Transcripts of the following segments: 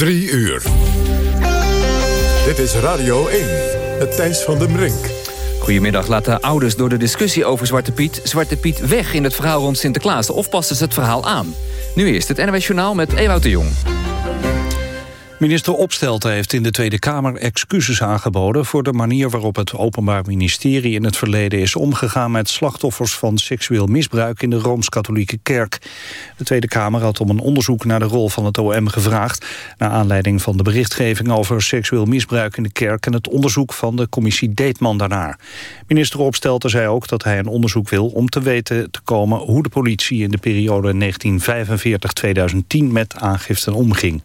Drie uur. Dit is Radio 1, het Thijs van den Brink. Goedemiddag. Laten ouders door de discussie over Zwarte Piet... Zwarte Piet weg in het verhaal rond Sinterklaas? Of passen ze het verhaal aan? Nu eerst het NWS Journaal met Ewout de Jong. Minister Opstelten heeft in de Tweede Kamer excuses aangeboden... voor de manier waarop het Openbaar Ministerie in het verleden is omgegaan... met slachtoffers van seksueel misbruik in de Rooms-Katholieke Kerk. De Tweede Kamer had om een onderzoek naar de rol van het OM gevraagd... naar aanleiding van de berichtgeving over seksueel misbruik in de kerk... en het onderzoek van de commissie Deetman daarnaar. Minister Opstelten zei ook dat hij een onderzoek wil... om te weten te komen hoe de politie in de periode 1945-2010 met aangiften omging.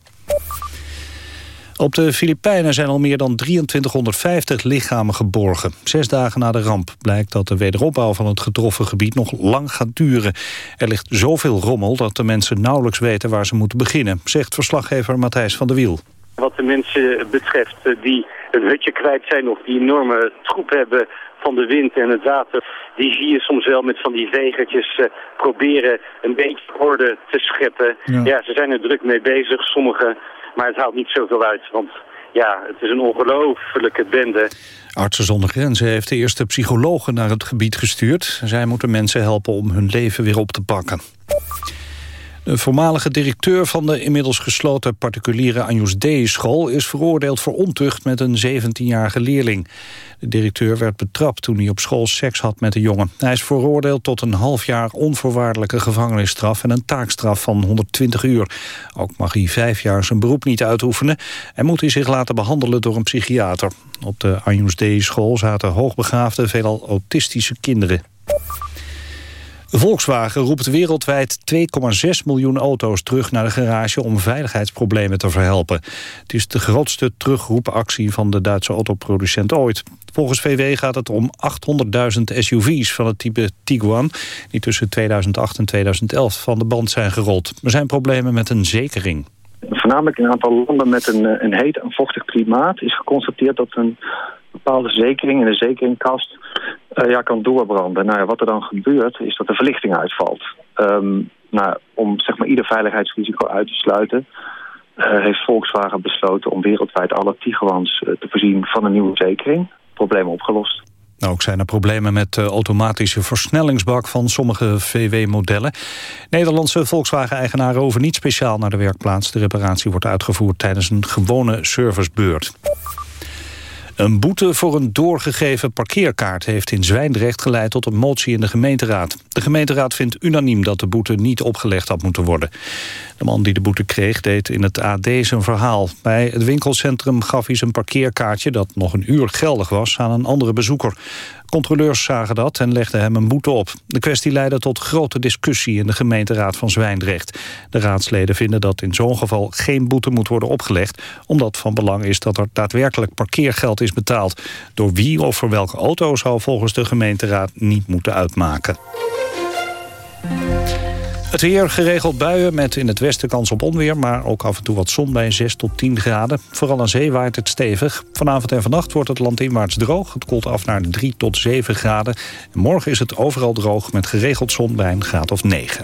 Op de Filipijnen zijn al meer dan 2350 lichamen geborgen. Zes dagen na de ramp blijkt dat de wederopbouw van het getroffen gebied nog lang gaat duren. Er ligt zoveel rommel dat de mensen nauwelijks weten waar ze moeten beginnen, zegt verslaggever Matthijs van der Wiel. Wat de mensen betreft eh, die een hutje kwijt zijn of die enorme troep hebben van de wind en het water, die zie je soms wel met van die vegertjes uh, proberen een beetje orde te scheppen. Ja. ja, ze zijn er druk mee bezig. Sommigen maar het haalt niet zoveel uit, want ja, het is een ongelofelijke bende. Artsen zonder Grenzen heeft de eerste psychologen naar het gebied gestuurd. Zij moeten mensen helpen om hun leven weer op te pakken. De voormalige directeur van de inmiddels gesloten particuliere Anjus D-school... is veroordeeld voor ontucht met een 17-jarige leerling. De directeur werd betrapt toen hij op school seks had met de jongen. Hij is veroordeeld tot een half jaar onvoorwaardelijke gevangenisstraf... en een taakstraf van 120 uur. Ook mag hij vijf jaar zijn beroep niet uitoefenen... en moet hij zich laten behandelen door een psychiater. Op de Anjus D-school zaten hoogbegaafde, veelal autistische kinderen. Volkswagen roept wereldwijd 2,6 miljoen auto's terug naar de garage om veiligheidsproblemen te verhelpen. Het is de grootste terugroepactie van de Duitse autoproducent ooit. Volgens VW gaat het om 800.000 SUV's van het type Tiguan... die tussen 2008 en 2011 van de band zijn gerold. Er zijn problemen met een zekering. Voornamelijk in een aantal landen met een, een heet en vochtig klimaat... is geconstateerd dat een bepaalde zekering in de zekeringkast uh, ja, kan doorbranden. Nou ja, wat er dan gebeurt is dat de verlichting uitvalt. Um, nou, om zeg maar, ieder veiligheidsrisico uit te sluiten... Uh, heeft Volkswagen besloten om wereldwijd alle Tiguans te voorzien van een nieuwe zekering. Probleem opgelost. Nou, ook zijn er problemen met de automatische versnellingsbak van sommige VW-modellen. Nederlandse Volkswagen-eigenaren hoeven niet speciaal naar de werkplaats. De reparatie wordt uitgevoerd tijdens een gewone servicebeurt. Een boete voor een doorgegeven parkeerkaart heeft in Zwijndrecht geleid tot een motie in de gemeenteraad. De gemeenteraad vindt unaniem dat de boete niet opgelegd had moeten worden. De man die de boete kreeg deed in het AD zijn verhaal. Bij het winkelcentrum gaf hij zijn parkeerkaartje, dat nog een uur geldig was, aan een andere bezoeker. Controleurs zagen dat en legden hem een boete op. De kwestie leidde tot grote discussie in de gemeenteraad van Zwijndrecht. De raadsleden vinden dat in zo'n geval geen boete moet worden opgelegd... omdat van belang is dat er daadwerkelijk parkeergeld is betaald. Door wie of voor welke auto zou volgens de gemeenteraad niet moeten uitmaken. Het weer geregeld buien met in het westen kans op onweer... maar ook af en toe wat zon bij 6 tot 10 graden. Vooral aan zee waait het stevig. Vanavond en vannacht wordt het landinwaarts droog. Het koelt af naar 3 tot 7 graden. morgen is het overal droog met geregeld zon bij een graad of 9.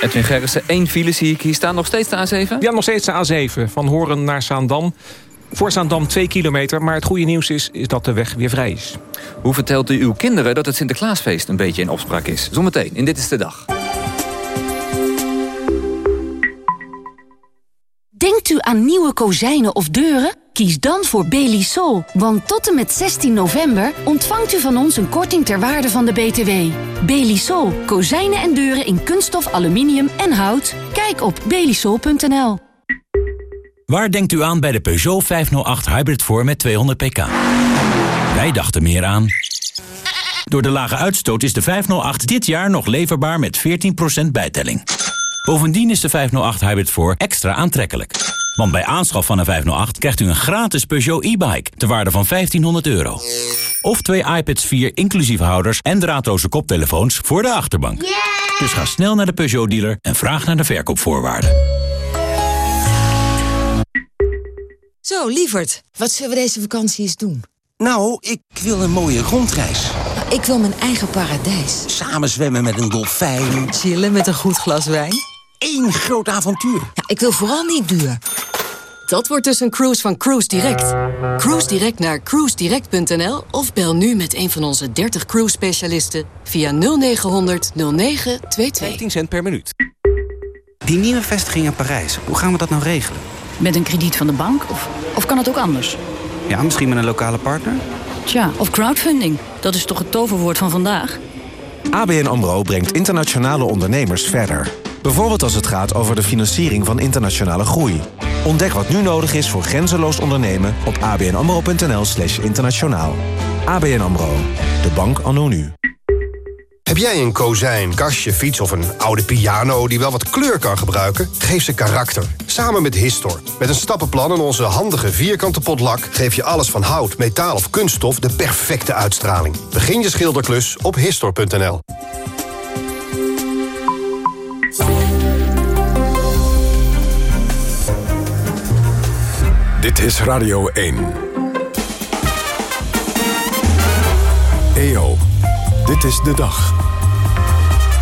Edwin Gerritsen, één file zie ik hier staan. Nog steeds de A7? Ja, nog steeds de A7. Van Horen naar Zaandam. Voor Zaandam 2 kilometer, maar het goede nieuws is, is dat de weg weer vrij is. Hoe vertelt u uw kinderen dat het Sinterklaasfeest een beetje in opspraak is? Zometeen, in Dit is de Dag. Denkt u aan nieuwe kozijnen of deuren? Kies dan voor Belisol, want tot en met 16 november ontvangt u van ons een korting ter waarde van de BTW. Belisol, kozijnen en deuren in kunststof, aluminium en hout. Kijk op belisol.nl. Waar denkt u aan bij de Peugeot 508 Hybrid voor met 200 pk? Wij dachten meer aan... Door de lage uitstoot is de 508 dit jaar nog leverbaar met 14% bijtelling. Bovendien is de 508 Hybrid 4 extra aantrekkelijk. Want bij aanschaf van een 508 krijgt u een gratis Peugeot e-bike... ter waarde van 1500 euro. Of twee iPads 4 inclusief houders en draadloze koptelefoons voor de achterbank. Dus ga snel naar de Peugeot-dealer en vraag naar de verkoopvoorwaarden. Zo, lieverd, wat zullen we deze vakantie eens doen? Nou, ik wil een mooie rondreis. Ik wil mijn eigen paradijs. Samen zwemmen met een dolfijn. Chillen met een goed glas wijn één groot avontuur. Ja, ik wil vooral niet duur. Dat wordt dus een cruise van Cruise Direct. Cruise Direct naar cruisedirect.nl of bel nu met een van onze 30 cruise specialisten via 0900 0922. 15 cent per minuut. Die nieuwe vestiging in Parijs, hoe gaan we dat nou regelen? Met een krediet van de bank? Of, of kan het ook anders? Ja, misschien met een lokale partner? Tja, of crowdfunding. Dat is toch het toverwoord van vandaag? ABN AMRO brengt internationale ondernemers verder. Bijvoorbeeld als het gaat over de financiering van internationale groei. Ontdek wat nu nodig is voor grenzeloos ondernemen op abnamro.nl slash internationaal. ABN AMRO, de bank anno nu. Heb jij een kozijn, kastje, fiets of een oude piano die wel wat kleur kan gebruiken? Geef ze karakter. Samen met Histor. Met een stappenplan en onze handige vierkante potlak... geef je alles van hout, metaal of kunststof de perfecte uitstraling. Begin je schilderklus op Histor.nl. Dit is Radio 1. EO, dit is de dag.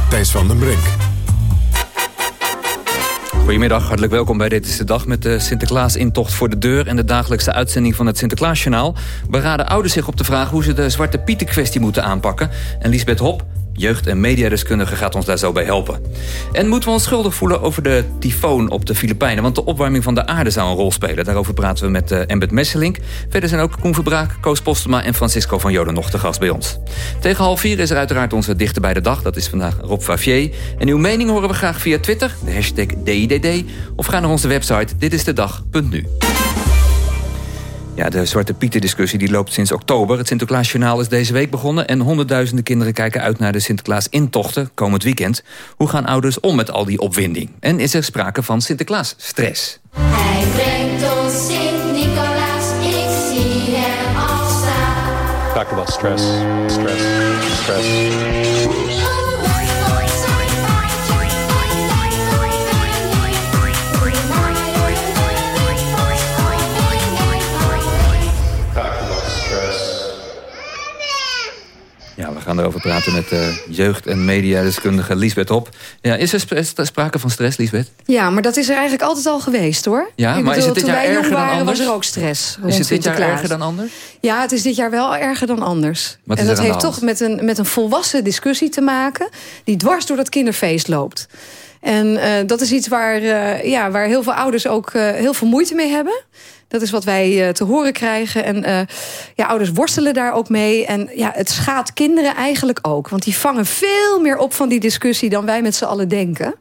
Thijs van den Brink. Goedemiddag, hartelijk welkom bij Dit is de Dag... met de Sinterklaas-intocht voor de deur... en de dagelijkse uitzending van het Sinterklaasjournaal. Beraden ouders zich op de vraag hoe ze de Zwarte Pieten-kwestie moeten aanpakken. En Lisbeth Hop, jeugd- en mediadeskundige, gaat ons daar zo bij helpen. En moeten we ons schuldig voelen over de tyfoon op de Filipijnen? Want de opwarming van de aarde zou een rol spelen. Daarover praten we met uh, Embed Messelink. Verder zijn ook Koen Verbraak, Koos Postema en Francisco van Joden nog te gast bij ons. Tegen half vier is er uiteraard onze dichter bij de dag. Dat is vandaag Rob Favier. En uw mening horen we graag via Twitter, de hashtag DIDD... of ga naar onze website ditistedag.nu. Ja, de Zwarte Pieten-discussie die loopt sinds oktober. Het Sinterklaasjournaal is deze week begonnen... en honderdduizenden kinderen kijken uit naar de Sinterklaas-intochten komend weekend. Hoe gaan ouders om met al die opwinding? En is er sprake van Sinterklaas-stress? Hij brengt ons Sint-Nicolaas, ik zie hem al staan. Talk about stress, stress, stress. Gaan erover praten met uh, jeugd- en mediadeskundige Liesbeth Hop. Ja, is er sprake van stress, Liesbeth? Ja, maar dat is er eigenlijk altijd al geweest, hoor. Ja, Ik maar bedoel, is het dit jaar erger dan waren, anders? was er ook stress. Is het dit jaar erger dan anders? Ja, het is dit jaar wel erger dan anders. Wat en dat heeft toch met een, met een volwassen discussie te maken... die dwars door dat kinderfeest loopt. En eh, dat is iets waar, eh, ja, waar heel veel ouders ook heel veel moeite mee hebben. Dat is wat wij eh, te horen krijgen. En eh, ja, ouders worstelen daar ook mee. En ja, het schaadt kinderen eigenlijk ook. Want die vangen veel meer op van die discussie... dan wij met z'n allen denken.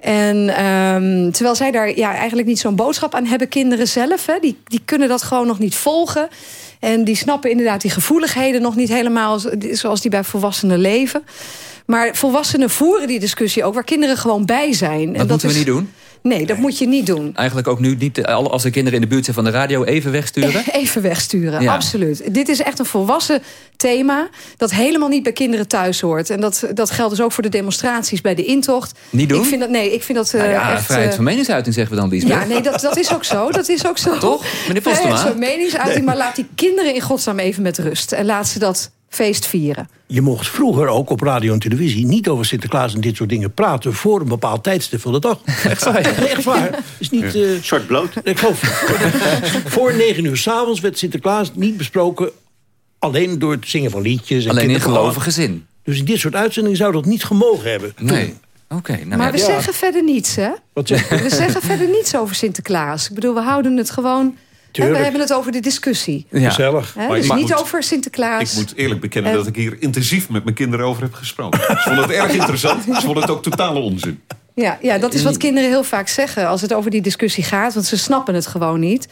En ehm, terwijl zij daar ja, eigenlijk niet zo'n boodschap aan hebben, kinderen zelf. Hè, die, die kunnen dat gewoon nog niet volgen. En die snappen inderdaad die gevoeligheden nog niet helemaal zoals die bij volwassenen leven. Maar volwassenen voeren die discussie ook, waar kinderen gewoon bij zijn. Dat moeten we niet doen? Nee, dat moet je niet doen. Eigenlijk ook nu niet, eh, als er kinderen in de buurt zijn van de radio... even wegsturen? Even wegsturen, Ja. absoluut. Dit is echt een volwassen thema... dat helemaal niet bij kinderen thuis hoort. En dat, dat geldt dus ook voor de demonstraties bij de intocht. Niet doen? Ik vind dat, nee, ik vind dat eh, Nou ja, echt... vrijheid eh, van meningsuiting zeggen we dan, Liesbeth. ja, nee, dat, dat is ook zo. Dat is ook zo. Toch, meneer Postema? Vrijheid van meningsuiting, maar laat die kinderen in godsnaam even met rust. En laat ze dat feest vieren. Je mocht vroeger ook op radio en televisie niet over Sinterklaas en dit soort dingen praten voor een bepaald tijdstip van de dag. Echt waar? Echt waar. Is niet. eh Zwart bloot. Ik geloof, voor negen uur s'avonds werd Sinterklaas niet besproken alleen door het zingen van liedjes. En Alleen in gelovige zin. Dus in dit soort uitzendingen zou dat niet gemogen hebben. Nee. Oké, nou maar we ja. zeggen verder niets, hè? Wat zeg je? We zeggen verder niets over Sinterklaas. Ik bedoel, we houden het gewoon... Hè, we Tuurlijk. hebben het over de discussie. Ja. Gezellig. Dus niet moet- over Sinterklaas. Ik moet eerlijk bekennen En- dat ik hier intensief met mijn kinderen over heb gesproken. Ze vonden het erg interessant. Ze vonden het ook totale onzin. Ja, ja, dat is wat kinderen heel vaak zeggen als het over die discussie gaat. Want ze snappen het gewoon niet.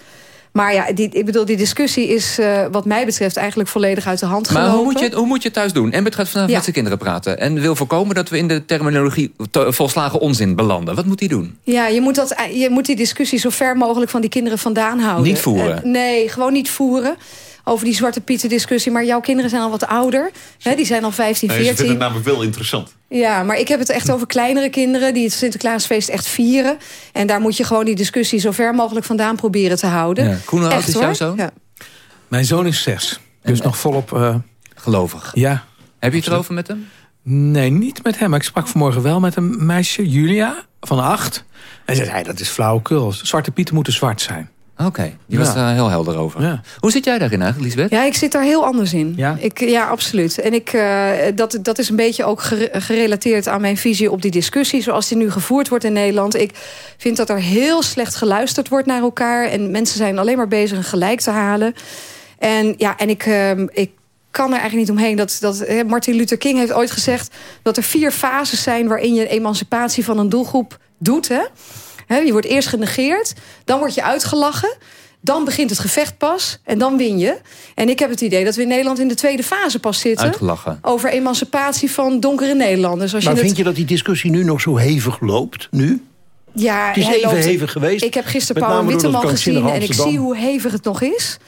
Maar ja, die, ik bedoel, die discussie is eh, wat mij betreft eigenlijk volledig uit de hand Maar gelopen. hoe moet, je, het- hoe moet je het thuis doen? Embert gaat vandaag Ja. met zijn kinderen praten... en wil voorkomen dat we in de terminologie te- volslagen onzin belanden. Wat moet hij doen? Ja, je moet, dat, je moet die discussie zo ver mogelijk van die kinderen vandaan houden. Niet voeren? Eh, nee, gewoon niet voeren. Over die Zwarte Pieten discussie. Maar jouw kinderen zijn al wat ouder. Hè, die zijn al 15, Nee, ze vinden 14. het namelijk wel interessant. Ja, maar ik heb het echt over kleinere kinderen... die het Sinterklaasfeest echt vieren. En daar moet je gewoon die discussie zo ver mogelijk vandaan proberen te houden. Ja. Koen, hoe oud Echt, is jouw zoon? Ja. Mijn zoon is zes. Dus nog volop... eh, Gelovig. ja. Heb je het erover met hem? Nee, niet met hem. Maar ik sprak vanmorgen wel met een meisje, Julia, van acht. En zei, hey, dat is flauwekul. Zwarte pieten moeten zwart zijn. Oké, die was Ja. daar heel helder over. Hoe zit jij daarin eigenlijk, Lisbeth? Ja, ik zit daar heel anders in. Ja? Ik, ja, absoluut. En ik, eh, dat, dat is een beetje ook gere- gerelateerd aan mijn visie op die discussie... zoals die nu gevoerd wordt in Nederland. Ik vind dat er heel slecht geluisterd wordt naar elkaar... en mensen zijn alleen maar bezig een gelijk te halen. En, ja, en ik, ehm, ik kan er eigenlijk niet omheen. Dat, dat, hè, Martin Luther King heeft ooit gezegd... dat er vier fases zijn waarin je emancipatie van een doelgroep doet. Hè? Hè, je wordt eerst genegeerd, dan word je uitgelachen... Dan begint het gevecht pas en dan win je. En ik heb het idee dat we in Nederland in de tweede fase pas zitten. Uitgelachen. Over emancipatie van donkere Nederlanders. Als Maar je vind het, je dat die discussie nu nog zo hevig loopt? Nu? ja, het is even loopt- hevig geweest. Ik heb gisteren Paul Witteman gezien en ik zie hoe hevig het nog is.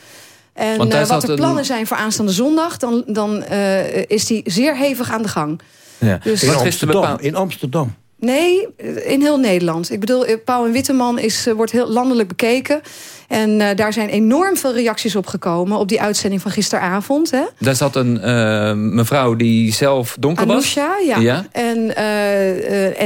En Want eh, wat de een- plannen zijn voor aanstaande zondag... dan, dan eh, is die zeer hevig aan de gang. Ja. Dus- Amsterdam, in Amsterdam. Nee, in heel Nederland. Ik bedoel, eh, Pauw en Witteman is, eh, wordt heel landelijk bekeken. En eh, daar zijn enorm veel reacties op gekomen... op die uitzending van gisteravond. Hè? Daar zat een mevrouw die zelf donker was. Anousha, ja. Ja. En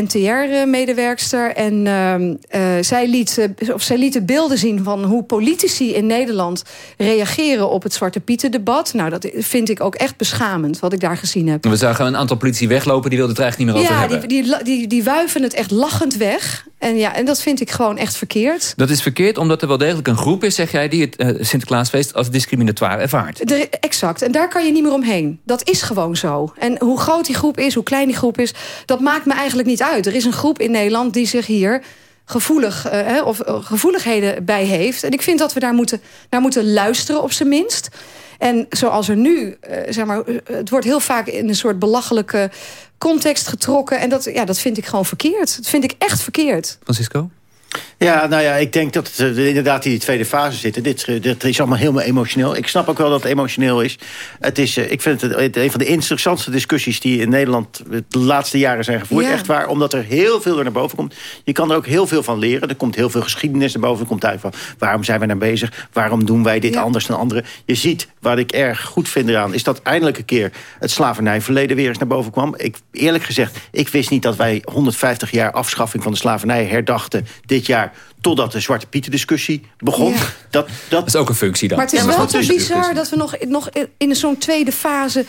NTR-medewerkster. En ehm, eh, zij, liet, of zij liet de beelden zien van hoe politici in Nederland reageren op het Zwarte Pieten-debat. Nou, dat vind ik ook echt beschamend, wat ik daar gezien heb. We zagen een aantal politici weglopen, die wilden het er eigenlijk niet meer over Ja, hebben. die, die, die, die wuiven het echt lachend weg. En, ja, en dat vind ik gewoon echt verkeerd. Dat is verkeerd, omdat er wel degelijk een groep is, zeg jij... die het eh, Sinterklaasfeest als discriminatoire ervaart. De, exact. En daar kan je niet meer omheen. Dat is gewoon zo. En hoe groot die groep is, hoe klein die groep is... dat maakt me eigenlijk niet uit. Er is een groep in Nederland die zich hier gevoelig, eh, of eh, gevoeligheden bij heeft. En ik vind dat we daar moeten, naar moeten luisteren op zijn minst. En zoals er nu, zeg maar, het wordt heel vaak in een soort belachelijke context getrokken. En dat, ja, dat vind ik gewoon verkeerd. Dat vind ik echt verkeerd. Francisco? Ja, nou ja, ik denk dat het eh, inderdaad in die tweede fase zitten. Dit, eh, dit is allemaal helemaal emotioneel. Ik snap ook wel dat het emotioneel is. Het is eh, ik vind het een van de interessantste discussies... die in Nederland de laatste jaren zijn gevoerd. Ja. Echt waar, omdat er heel veel er naar boven komt. Je kan er ook heel veel van leren. Er komt heel veel geschiedenis naar boven. Er komt uit van waarom zijn we daar bezig? Waarom doen wij dit anders dan anderen? Je ziet, wat ik erg goed vind eraan... is dat eindelijk een keer het slavernijverleden weer eens naar boven kwam. Ik, eerlijk gezegd, ik wist niet dat wij 150 jaar afschaffing van de slavernij herdachten dit jaar... totdat de Zwarte Pieten discussie begon. Ja. Dat, dat... is ook een functie dan. Maar het is Ja, maar wel dus- bizar dat we nog, nog in zo'n tweede fase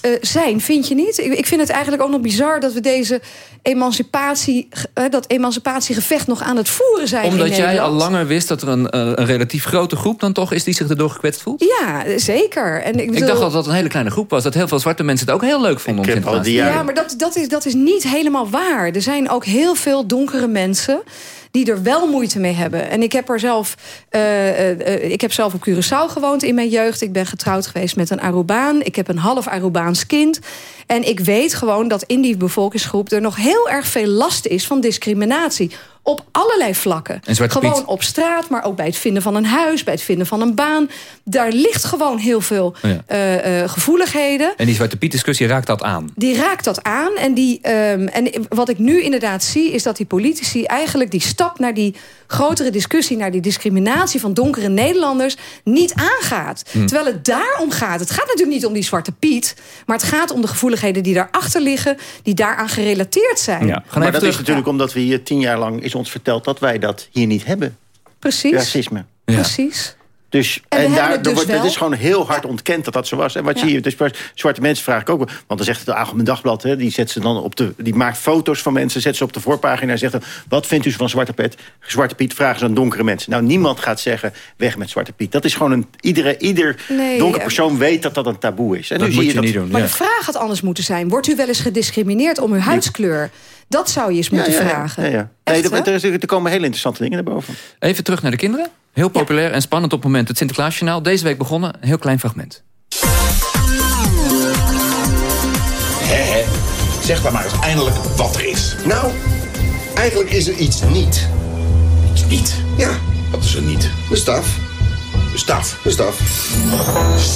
eh, zijn, vind je niet? Ik, ik vind het eigenlijk ook nog bizar dat we deze emancipatie, eh, dat emancipatiegevecht nog aan het voeren zijn Omdat jij al langer wist dat er een, eh, een relatief grote groep dan toch is... die zich erdoor gekwetst voelt? Ja, zeker. En ik, Ik dacht dat dat een hele kleine groep was. Dat heel veel zwarte mensen het ook heel leuk vonden om te Ja, maar dat, dat, is, dat is niet helemaal waar. Er zijn ook heel veel donkere mensen die er wel moeite mee hebben. En ik heb er zelf, eh, eh, ik heb zelf op Curaçao gewoond in mijn jeugd. Ik ben getrouwd geweest met een Arubaan. Ik heb een half Arubaans kind. En ik weet gewoon dat in die bevolkingsgroep er nog heel erg veel last is van discriminatie. Op allerlei vlakken. Gewoon Piet? op straat, maar ook bij het vinden van een huis, bij het vinden van een baan. Daar ligt gewoon heel veel Ja. eh, eh, gevoeligheden. En die Zwarte Piet discussie raakt dat aan. Die raakt dat aan. En, die, ehm, en wat ik nu inderdaad zie... is dat die politici eigenlijk die stap naar die grotere discussie... naar die discriminatie van donkere Nederlanders niet aangaat. Hm. Terwijl het daarom gaat. Het gaat natuurlijk niet om die Zwarte Piet... maar het gaat om de gevoeligheden die daarachter liggen... die daaraan gerelateerd zijn. maar dat is natuurlijk omdat we hier tien jaar lang is ons verteld... dat wij dat hier niet hebben. Precies. Racisme. Precies. Dus, En en hebben daar, het dus wordt, het is gewoon heel hard ontkend dat dat zo was. En wat Ja. zie je, dus per- zwarte mensen vraag ik ook. Want dan zegt het Algemeen Dagblad, hè, die, zet ze dan op de, die maakt foto's van mensen... zet ze op de voorpagina en zegt dan... wat vindt u van Zwarte Piet? Zwarte Piet vragen ze aan donkere mensen. Nou, niemand gaat zeggen, weg met Zwarte Piet. Dat is gewoon een... Iedere, ieder Nee, donkere persoon weet dat dat een taboe is. En Dat nu moet zie je dat, niet doen. Maar de vraag had anders moeten zijn. Wordt u wel eens gediscrimineerd om uw huidskleur? Dat zou je eens moeten ja, ja, vragen. Ja, ja. Echt, nee, er, er, er komen hele interessante dingen naar boven. Even terug naar de kinderen. Heel populair en spannend op het moment. Het Sinterklaasjournaal. Deze week begonnen. Een heel klein fragment. Hé, hé. Zeg dan maar eens eindelijk wat er is. Nou, eigenlijk is er iets niet. Iets niet? Ja. Wat is er niet? De staf. Staf? De staf.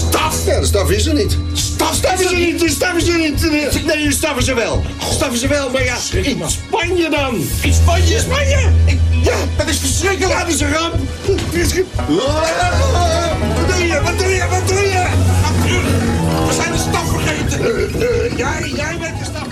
Staf? Ja, de staf is er niet. Staf, staf is er niet! De staf is er niet! Nee, de staf is er wel. De staf is er wel, maar ja, in Spanje dan. In Spanje? Spanje? Ja, dat is verschrikkelijk. Ja, dat is een ramp. Ge- Wat doe je? Wat doe je? Wat doe je? We zijn de staf vergeten. Jij, jij bent de staf.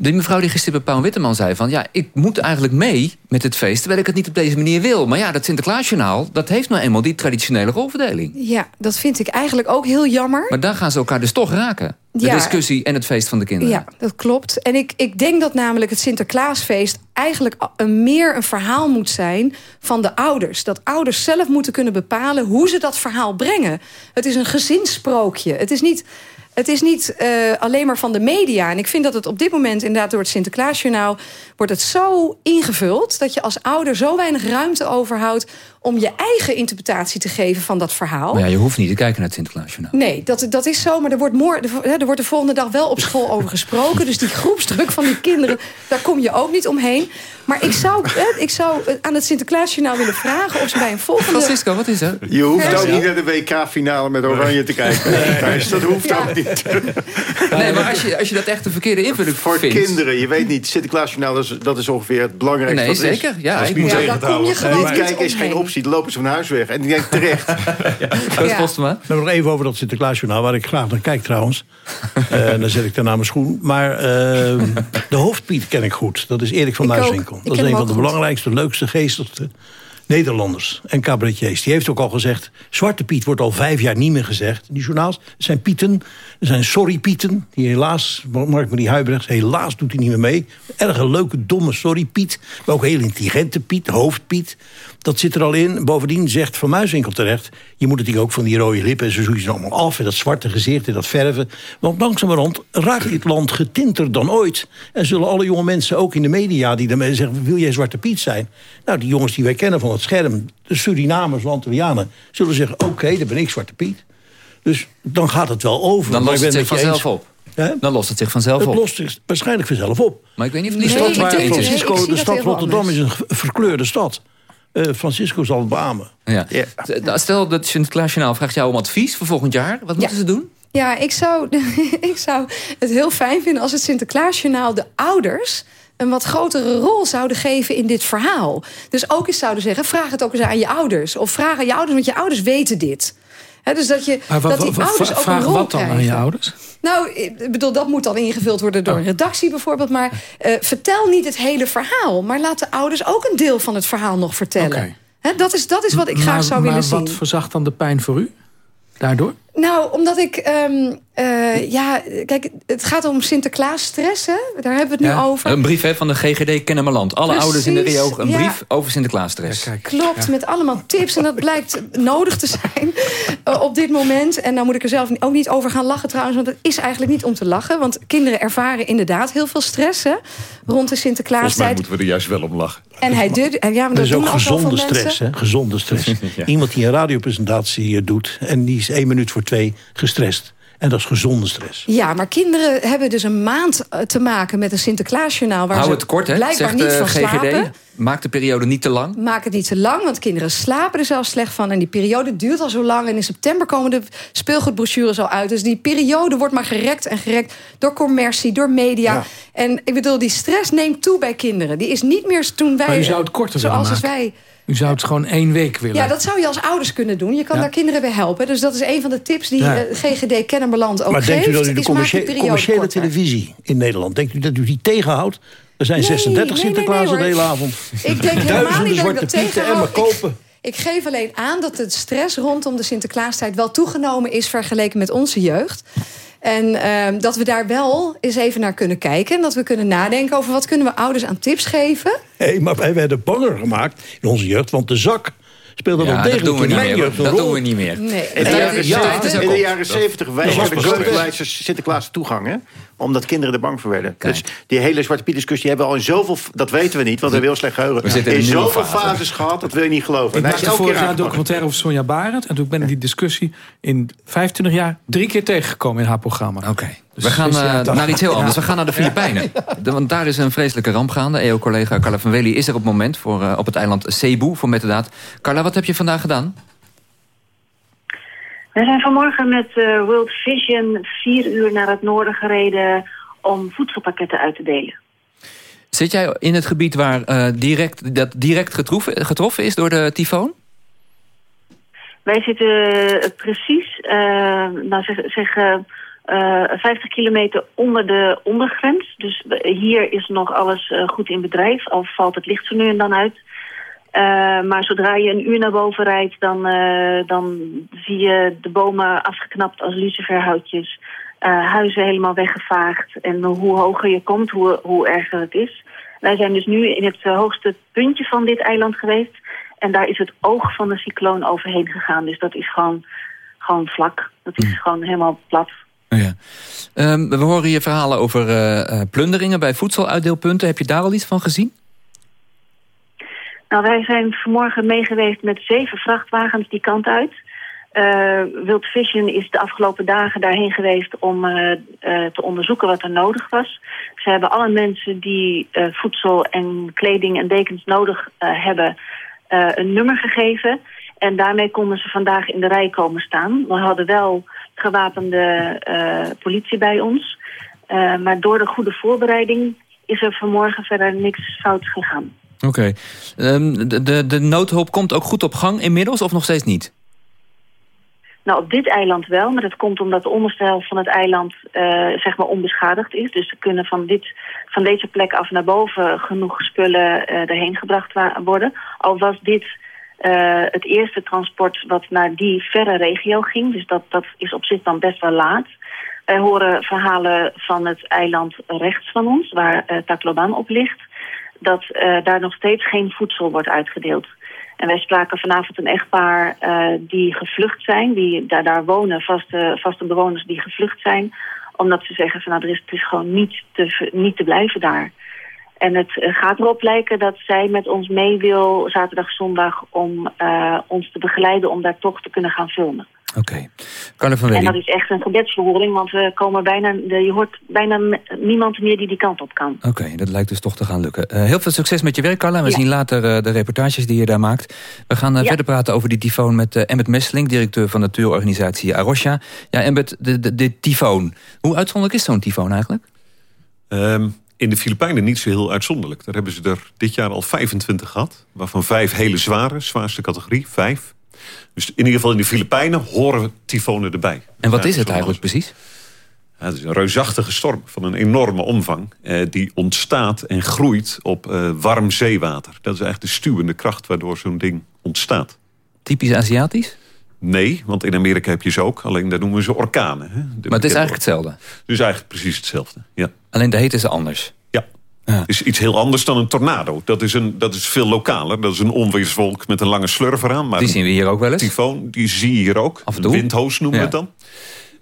Die mevrouw die gisteren bij Paul Witteman zei van... ja, ik moet eigenlijk mee met het feest... terwijl ik het niet op deze manier wil. Maar ja, dat Sinterklaasjournaal... dat heeft nou eenmaal die traditionele rolverdeling. Ja, dat vind ik eigenlijk ook heel jammer. Maar daar gaan ze elkaar dus toch raken. De Ja. discussie en het feest van de kinderen. Ja, dat klopt. En ik, ik denk dat namelijk het Sinterklaasfeest eigenlijk een, meer een verhaal moet zijn van de ouders. Dat ouders zelf moeten kunnen bepalen hoe ze dat verhaal brengen. Het is een gezinssprookje. Het is niet, het is niet eh, alleen maar van de media. En ik vind dat het op dit moment inderdaad door het Sinterklaasjournaal... wordt het zo ingevuld dat je als ouder zo weinig ruimte overhoudt... om je eigen interpretatie te geven van dat verhaal. Maar ja, je hoeft niet te kijken naar het Sinterklaasjournaal. Nee, dat, dat is zo. Maar er wordt, hè, er wordt de volgende dag wel op school over gesproken. Dus die groepsdruk van die kinderen, daar kom je ook niet omheen. Maar ik zou, hè, ik zou aan het Sinterklaasjournaal willen vragen... of ze bij een volgende... Francisco, wat is er? Je hoeft ook niet naar de WK-finale met Oranje te kijken. Thijs, dat hoeft ook niet. Nee, maar als je, als je dat echt een verkeerde invulling Voor vindt... kinderen, je weet niet, Sinterklaasjournaal, dat is, dat is ongeveer het belangrijkste Nee, er zeker. Ja, Ja, daar kom je houden. gewoon Niet niet kijken is geen omheen. Optie, dan lopen ze van huis weg. En die denkt terecht. Koos Postema? Nou, nog even over dat Sinterklaasjournaal, waar ik graag naar kijk trouwens. Eh, en dan zet ik daarna mijn schoen. Maar eh, de hoofdpiet ken ik goed. Dat is Erik van Ik ook. Muiswinkel. Ik Dat is een van de belangrijkste, leukste, geestigste Nederlanders en cabaretiers. Die heeft ook al gezegd, Zwarte Piet wordt al vijf jaar niet meer gezegd. Die journaals er zijn Pieten, er zijn Sorry Pieten. Die helaas, Mark-Marie Huibrechts, helaas doet hij niet meer mee. Erg een leuke, domme Sorry Piet. Maar ook heel intelligente Piet, hoofdpiet. Dat zit er al in. Bovendien zegt Van Muiswinkel terecht... je moet het ook van die rode lippen en zo zoiets allemaal af... en dat zwarte gezicht en dat verven. Want langzamerhand raakt dit land getinter dan ooit. En zullen alle jonge mensen, ook in de media... die daarmee zeggen, wil jij Zwarte Piet zijn? Nou, die jongens die wij kennen van het scherm... de Surinamers, de Antillianen... zullen zeggen, oké, dan ben ik Zwarte Piet. Dus dan gaat het wel over. Dan lost het zich eens. vanzelf op. Hè? Dan lost het zich vanzelf Het op. lost zich waarschijnlijk vanzelf op. Maar ik weet niet of De die stad het waar. Francisco, de stad Rotterdam anders. is een verkleurde stad. Eh, Francisco zal het beamen. Ja. Stel dat Sinterklaasjournaal vraagt jou om advies voor volgend jaar. Wat moeten ze doen? Ja, ik zou, ik zou het heel fijn vinden als het Sinterklaasjournaal de ouders een wat grotere rol zouden geven in dit verhaal. Dus ook eens zouden zeggen, vraag het ook eens aan je ouders. Of vraag aan je ouders, want je ouders weten dit. Hè, dus dat, je, Maar dat die ouders ook een rol wat dan aan je ouders? Nou, ik bedoel, dat moet dan ingevuld worden door een redactie bijvoorbeeld. Maar eh, vertel niet het hele verhaal. Maar laat de ouders ook een deel van het verhaal nog vertellen. Hè, dat, is, dat is wat ik graag zou willen zien. wat verzacht dan de pijn voor u? Daardoor? Nou, omdat ik... ehm, eh, ja, kijk, het gaat om Sinterklaas stress, hè? Daar hebben we het nu over. Een brief hè, van de GGD Kennemerland. Alle Precies, ouders in de regio een ja. brief over Sinterklaasstress. Klopt, met allemaal tips. En dat blijkt nodig te zijn eh, op dit moment. En nou moet ik er zelf ook niet over gaan lachen trouwens. Want het is eigenlijk niet om te lachen. Want kinderen ervaren inderdaad heel veel stress hè, rond de Volgens mij Sinterklaastijd. moeten we er juist wel om lachen. En hij doet, en ja, maar Dat dat is ook gezonde stress, hè? Gezonde stress. Iemand die een radiopresentatie eh, doet... en die is één minuut voor twee gestrest. En dat is gezonde stress. Ja, maar kinderen hebben dus een maand eh, te maken met een Sinterklaasjournaal... waar Hou ze het kort, hè? blijkbaar niet van GGD. slapen. Maak de periode niet te lang. Maak het niet te lang, want kinderen slapen er zelfs slecht van. En die periode duurt al zo lang. En in september komen de speelgoedbrochures al uit. Dus die periode wordt maar gerekt en gerekt door commercie, door media. En ik bedoel, die stress neemt toe bij kinderen. Die is niet meer toen wij... Maar het korter zoals wij U zou het gewoon één week willen. ja, dat zou je als ouders kunnen doen. Je kan Ja. daar kinderen bij helpen. Dus dat is een van de tips die Ja. eh, GGD Kennemerland ook maar geeft. denkt u dat u de commerciële korter. televisie in Nederland... denkt u dat u die tegenhoudt? Er zijn Nee, 36 nee, nee, Sinterklaas nee, de hele avond. Ik denk helemaal niet dat ik dat tegenhoud. maar kopen. Ik geef alleen aan dat de stress rondom de Sinterklaastijd wel toegenomen is vergeleken met onze jeugd. En ehm, dat we daar wel eens even naar kunnen kijken. En dat we kunnen nadenken over wat kunnen we ouders aan tips geven. Hé, maar wij werden banger gemaakt in onze jeugd. Want de zak speelde Ja, wel dat degelijk doen we niet meer. jeugd Dat doen we niet meer. Nee. In de Ja, jaren, ja, ook in de jaren 70 Dat weigerde Grootleidse Sinterklaas toegang. Hè? Omdat kinderen er bang voor werden. Dus die hele Zwarte Piet discussie hebben we al in zoveel... Dat weten we niet, want we hebben heel slecht geheugen. We zitten in in zoveel fase. fases gehad, dat wil je niet geloven. Ik maakte elke vorig keer jaar een documentaire over Sonja Barend. En toen ben ik die discussie in 25 jaar drie keer tegengekomen in haar programma. Oké. Dus We gaan de eh, naar iets heel anders. Ja. We gaan naar de Filipijnen. De- want daar is een vreselijke ramp gaande. EO-collega Carla van Wely is er op het moment voor, eh, op het eiland Cebu voor metterdaad. Carla, wat heb je vandaag gedaan? We zijn vanmorgen met eh, World Vision vier uur naar het noorden gereden om voedselpakketten uit te delen. Zit jij in het gebied waar eh, direct, dat direct getroffen, getroffen is door de tyfoon? Wij zitten eh, precies, nou zeg, zeg eh, eh, 50 kilometer onder de ondergrens. Dus hier is nog alles goed in bedrijf, al valt het licht zo nu en dan uit. Eh, maar zodra je een uur naar boven rijdt, dan, eh, dan zie je de bomen afgeknapt als luciferhoutjes. eh, huizen helemaal weggevaagd. En hoe hoger je komt, hoe, hoe erger het is. Wij zijn dus nu in het hoogste puntje van dit eiland geweest. En daar is het oog van de cycloon overheen gegaan. Dus dat is gewoon, gewoon vlak. Dat is gewoon helemaal plat. Ehm, we horen hier verhalen over plunderingen bij voedseluitdeelpunten. Heb je daar al iets van gezien? Nou, wij zijn vanmorgen meegeweest met zeven vrachtwagens die kant uit. Eh Wild Vision is de afgelopen dagen daarheen geweest om eh, eh, te onderzoeken wat er nodig was. Ze hebben alle mensen die voedsel en kleding en dekens nodig hebben een nummer gegeven. En daarmee konden ze vandaag in de rij komen staan. We hadden wel gewapende politie bij ons. Maar door de goede voorbereiding is er vanmorgen verder niks fout gegaan. Oké. Ehm, de, de, noodhulp komt ook goed op gang inmiddels of nog steeds niet? Nou, op dit eiland wel, maar dat komt omdat de onderste helft van het eiland eh, zeg maar onbeschadigd is. Dus er kunnen van, dit, van deze plek af naar boven genoeg spullen eh, erheen gebracht worden. Al was dit eh, het eerste transport wat naar die verre regio ging. Dus dat, dat is op zich dan best wel laat. Wij horen verhalen van het eiland rechts van ons, waar Tacloban op ligt. Dat eh, daar nog steeds geen voedsel wordt uitgedeeld. En wij spraken vanavond een echtpaar eh, die gevlucht zijn. Die daar, daar wonen, vaste, vaste bewoners die gevlucht zijn. Omdat ze zeggen van nou, er is, het is gewoon niet te, niet te blijven daar. En het eh, gaat erop lijken dat zij met ons mee wil zaterdag, zondag... om eh, ons te begeleiden om daar toch te kunnen gaan filmen. Oké. Carla van En Welling. dat is echt een gebedsverhoring, want we komen bijna, de, je hoort bijna niemand meer die die kant op kan. Oké, dat lijkt dus toch te gaan lukken. Eh, heel veel succes met je werk, Carla. We Ja. zien later eh, de reportages die je daar maakt. We gaan Ja. verder praten over die tyfoon met uh, Emmett Messeling... directeur van natuurorganisatie Arosha. Ja, Emmett, de, de, de tyfoon. Hoe uitzonderlijk is zo'n tyfoon eigenlijk? Ehm, in de Filipijnen niet zo heel uitzonderlijk. Daar hebben ze er dit jaar al 25 gehad. Waarvan vijf hele zware, zwaarste categorie, vijf. Dus in ieder geval in de Filipijnen horen tyfonen erbij. En wat Ja, is het eigenlijk precies? Ja, het is een reusachtige storm van een enorme omvang. Eh, die ontstaat en groeit op eh, warm zeewater. Dat is eigenlijk de stuwende kracht waardoor zo'n ding ontstaat. Typisch Aziatisch? Nee, want in Amerika heb je ze ook. Alleen daar noemen we ze orkanen. Hè? Maar het is eigenlijk hetzelfde. or- Dus eigenlijk precies hetzelfde. Ja. Alleen de heten ze anders. Ja. Het is iets heel anders dan een tornado. Dat is, een, dat is veel lokaler. Dat is een onweerswolk met een lange slurver aan. Maar Die zien we hier ook wel eens. Tyfoon, die zie je hier ook. Af en toe. windhoos noemen we Ja. het dan.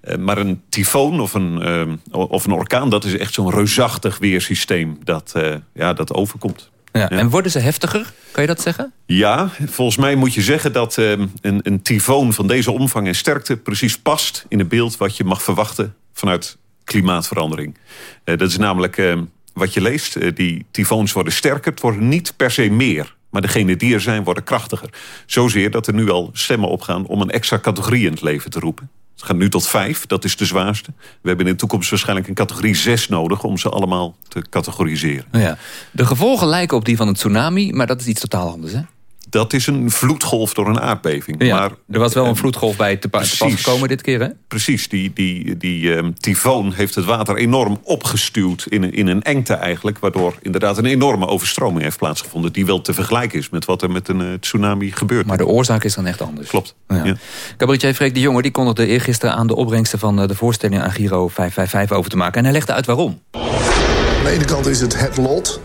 Eh, maar een tyfoon of een, eh, of een orkaan... dat is echt zo'n reusachtig weersysteem dat, eh, ja, dat overkomt. Ja. En worden ze heftiger? Kan je dat zeggen? Ja, volgens mij moet je zeggen dat eh, een, een tyfoon van deze omvang en sterkte... precies past in het beeld wat je mag verwachten vanuit klimaatverandering. Eh, dat is namelijk eh, wat je leest. eh, die tyfoons worden sterker, het worden niet per se meer. Maar degenen die er zijn, worden krachtiger. Zozeer dat er nu al stemmen opgaan om een extra categorie in het leven te roepen. Het gaat nu tot vijf, dat is de zwaarste. We hebben in de toekomst waarschijnlijk een categorie zes nodig... om ze allemaal te categoriseren. Nou ja. De gevolgen lijken op die van een tsunami, maar dat is iets totaal anders, hè? Dat is een vloedgolf door een aardbeving. Ja, maar, er was wel een vloedgolf bij te, pa- te pas gekomen dit keer, hè? Precies, die, die, die ehm, tyfoon heeft het water enorm opgestuwd in een, in een engte eigenlijk... waardoor inderdaad een enorme overstroming heeft plaatsgevonden... die wel te vergelijken is met wat er met een eh, tsunami gebeurt. Maar de oorzaak is dan echt anders. Klopt. Ja. Ja. Cabaretier Freek de Jonge die kondigde eergisteren aan... de opbrengsten van eh, de voorstelling aan Giro 555 over te maken. En hij legde uit waarom. Aan de ene kant is het het lot.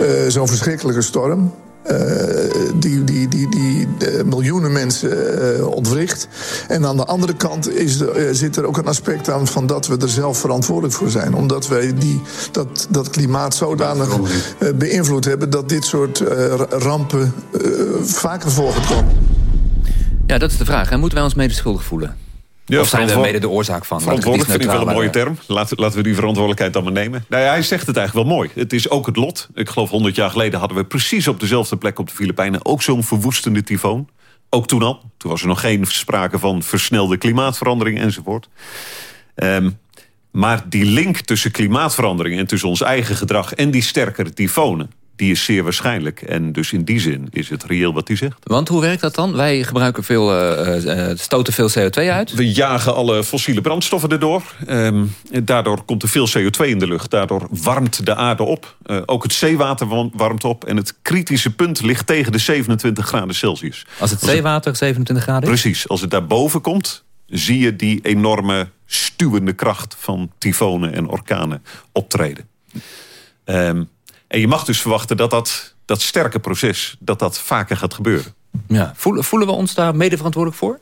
Eh, Zo'n verschrikkelijke storm. Eh, die, die, die, die eh, miljoenen mensen eh, ontwricht. En aan de andere kant is zit er ook een aspect aan van dat we er zelf verantwoordelijk voor zijn. Omdat wij die, dat, dat klimaat zodanig beïnvloed hebben dat dit soort rampen vaker voorkomen. Ja, dat is de vraag. En moeten wij ons mede schuldig voelen? Ja, of zijn we mede de oorzaak van? Verantwoordelijk vind ik wel een mooie term. Laten, laten we die verantwoordelijkheid dan maar nemen. Nou ja, hij zegt het eigenlijk wel mooi. Het is ook het lot. Ik geloof 100 jaar geleden hadden we precies op dezelfde plek op de Filipijnen... ook zo'n verwoestende tyfoon. Ook toen al. Toen was er nog geen sprake van versnelde klimaatverandering enzovoort. Ehm, maar die link tussen klimaatverandering en tussen ons eigen gedrag... en die sterkere tyfonen... die is zeer waarschijnlijk. En dus in die zin is het reëel wat hij zegt. Want hoe werkt dat dan? Wij gebruiken veel, uh, uh, stoten veel CO2 uit. We jagen alle fossiele brandstoffen erdoor. Um, daardoor komt er veel CO2 in de lucht. Daardoor warmt de aarde op. Uh, ook het zeewater warmt op. En het kritische punt ligt tegen de 27 graden Celsius. Als het zeewater 27 graden is? Precies. Als het daarboven komt, zie je die enorme stuwende kracht van tyfonen en orkanen optreden. Um, en je mag dus verwachten dat dat, dat sterke proces... dat dat vaker gaat gebeuren. Ja. Voelen, voelen we ons daar mede verantwoordelijk voor?